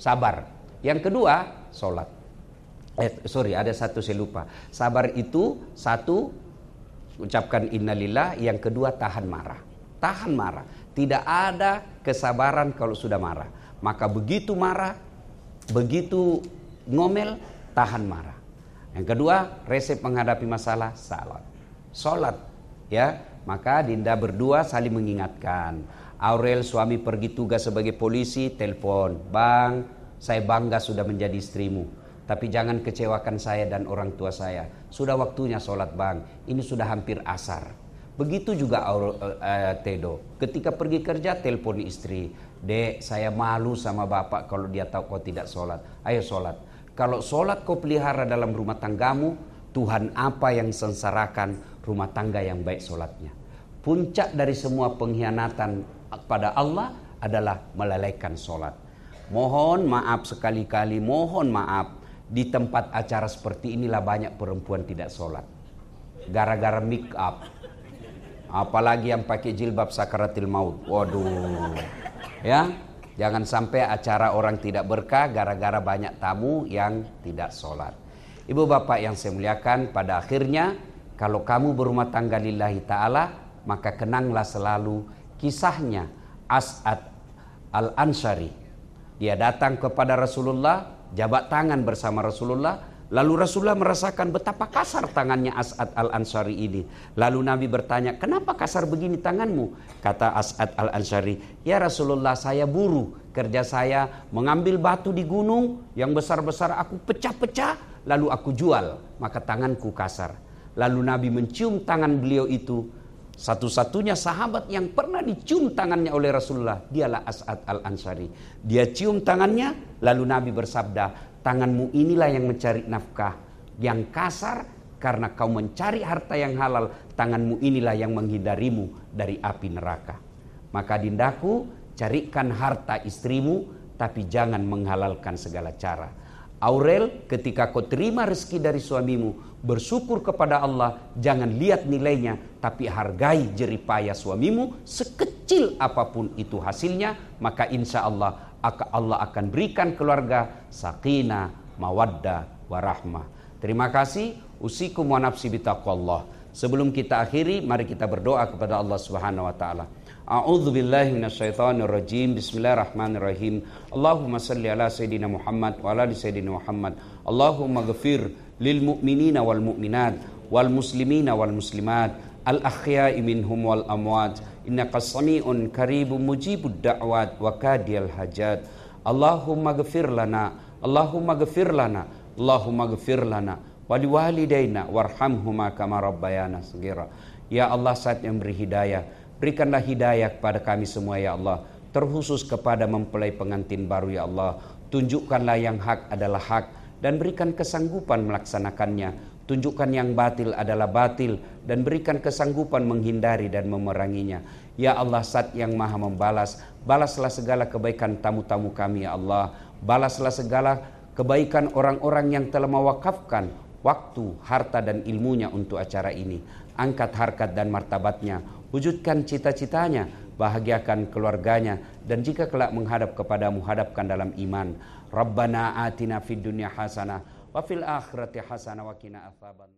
Sabar. Yang kedua, sholat. Eh, sorry, ada satu saya lupa. Sabar itu satu ucapkan innalillah, yang kedua tahan marah. Tahan marah. Tidak ada kesabaran kalau sudah marah. Maka begitu marah, begitu ngomel, tahan marah. Yang kedua, resep menghadapi masalah salat. Salat, ya. Maka Dinda berdua saling mengingatkan. Aurel suami pergi tugas sebagai polisi, telepon, "Bang, saya bangga sudah menjadi istrimu tapi jangan kecewakan saya dan orang tua saya. Sudah waktunya sholat bang. Ini sudah hampir asar. Begitu juga uh, Tedo. Ketika pergi kerja, telepon istri. Dek, saya malu sama bapak kalau dia tahu kau tidak sholat. Ayo sholat. Kalau sholat kau pelihara dalam rumah tanggamu, Tuhan apa yang sengsarakan rumah tangga yang baik sholatnya. Puncak dari semua pengkhianatan pada Allah adalah melalaikan sholat. Mohon maaf sekali-kali, mohon maaf di tempat acara seperti inilah banyak perempuan tidak sholat. Gara-gara make up. Apalagi yang pakai jilbab sakaratil maut. Waduh. Ya, jangan sampai acara orang tidak berkah gara-gara banyak tamu yang tidak sholat. Ibu bapak yang saya muliakan, pada akhirnya kalau kamu berumah tangga lillahi ta'ala, maka kenanglah selalu kisahnya As'ad Al-Ansari. Dia datang kepada Rasulullah, jabat tangan bersama Rasulullah, Lalu Rasulullah merasakan betapa kasar tangannya As'ad al-Ansari ini. Lalu Nabi bertanya, kenapa kasar begini tanganmu? Kata As'ad al-Ansari, ya Rasulullah saya buru. Kerja saya mengambil batu di gunung yang besar-besar aku pecah-pecah. Lalu aku jual, maka tanganku kasar. Lalu Nabi mencium tangan beliau itu. Satu-satunya sahabat yang pernah dicium tangannya oleh Rasulullah, dialah As'ad al-Ansari. Dia cium tangannya, lalu Nabi bersabda, Tanganmu inilah yang mencari nafkah. Yang kasar karena kau mencari harta yang halal. Tanganmu inilah yang menghindarimu dari api neraka. Maka dindaku carikan harta istrimu tapi jangan menghalalkan segala cara. Aurel ketika kau terima rezeki dari suamimu bersyukur kepada Allah jangan lihat nilainya tapi hargai jeripaya suamimu sekecil apa pun itu hasilnya maka insya Allah Allah akan berikan keluarga sakinah, mawaddah, warahmah. Terima kasih. Usikum wa nafsi bitaqwallah. Sebelum kita akhiri, mari kita berdoa kepada Allah Subhanahu wa taala. A'udzu billahi minasyaitonir rajim. Bismillahirrahmanirrahim. Allahumma salli ala sayidina Muhammad wa ala sayidina Muhammad. Allahumma ghafir lil mu'minina wal mu'minat wal muslimina wal muslimat al akhya'i minhum wal amwat innaka sami'un karibun mujibud da'wat wa kadiyal hajat. Allahumma ghafir lana Allahumma ghafir lana Allahumma ghafir lana. Wali walidaina warhamhuma kama rabbayana sagira Ya Allah saat yang beri hidayah berikanlah hidayah kepada kami semua ya Allah. Terkhusus kepada mempelai pengantin baru ya Allah. Tunjukkanlah yang hak adalah hak dan berikan kesanggupan melaksanakannya Tunjukkan yang batil adalah batil dan berikan kesanggupan menghindari dan memeranginya. Ya Allah Sat yang maha membalas, balaslah segala kebaikan tamu-tamu kami ya Allah. Balaslah segala kebaikan orang-orang yang telah mewakafkan waktu, harta dan ilmunya untuk acara ini. Angkat harkat dan martabatnya, wujudkan cita-citanya, bahagiakan keluarganya dan jika kelak menghadap kepadamu hadapkan dalam iman. Rabbana atina fid dunya hasanah wa fil akhirati hasanah wa qina adzaban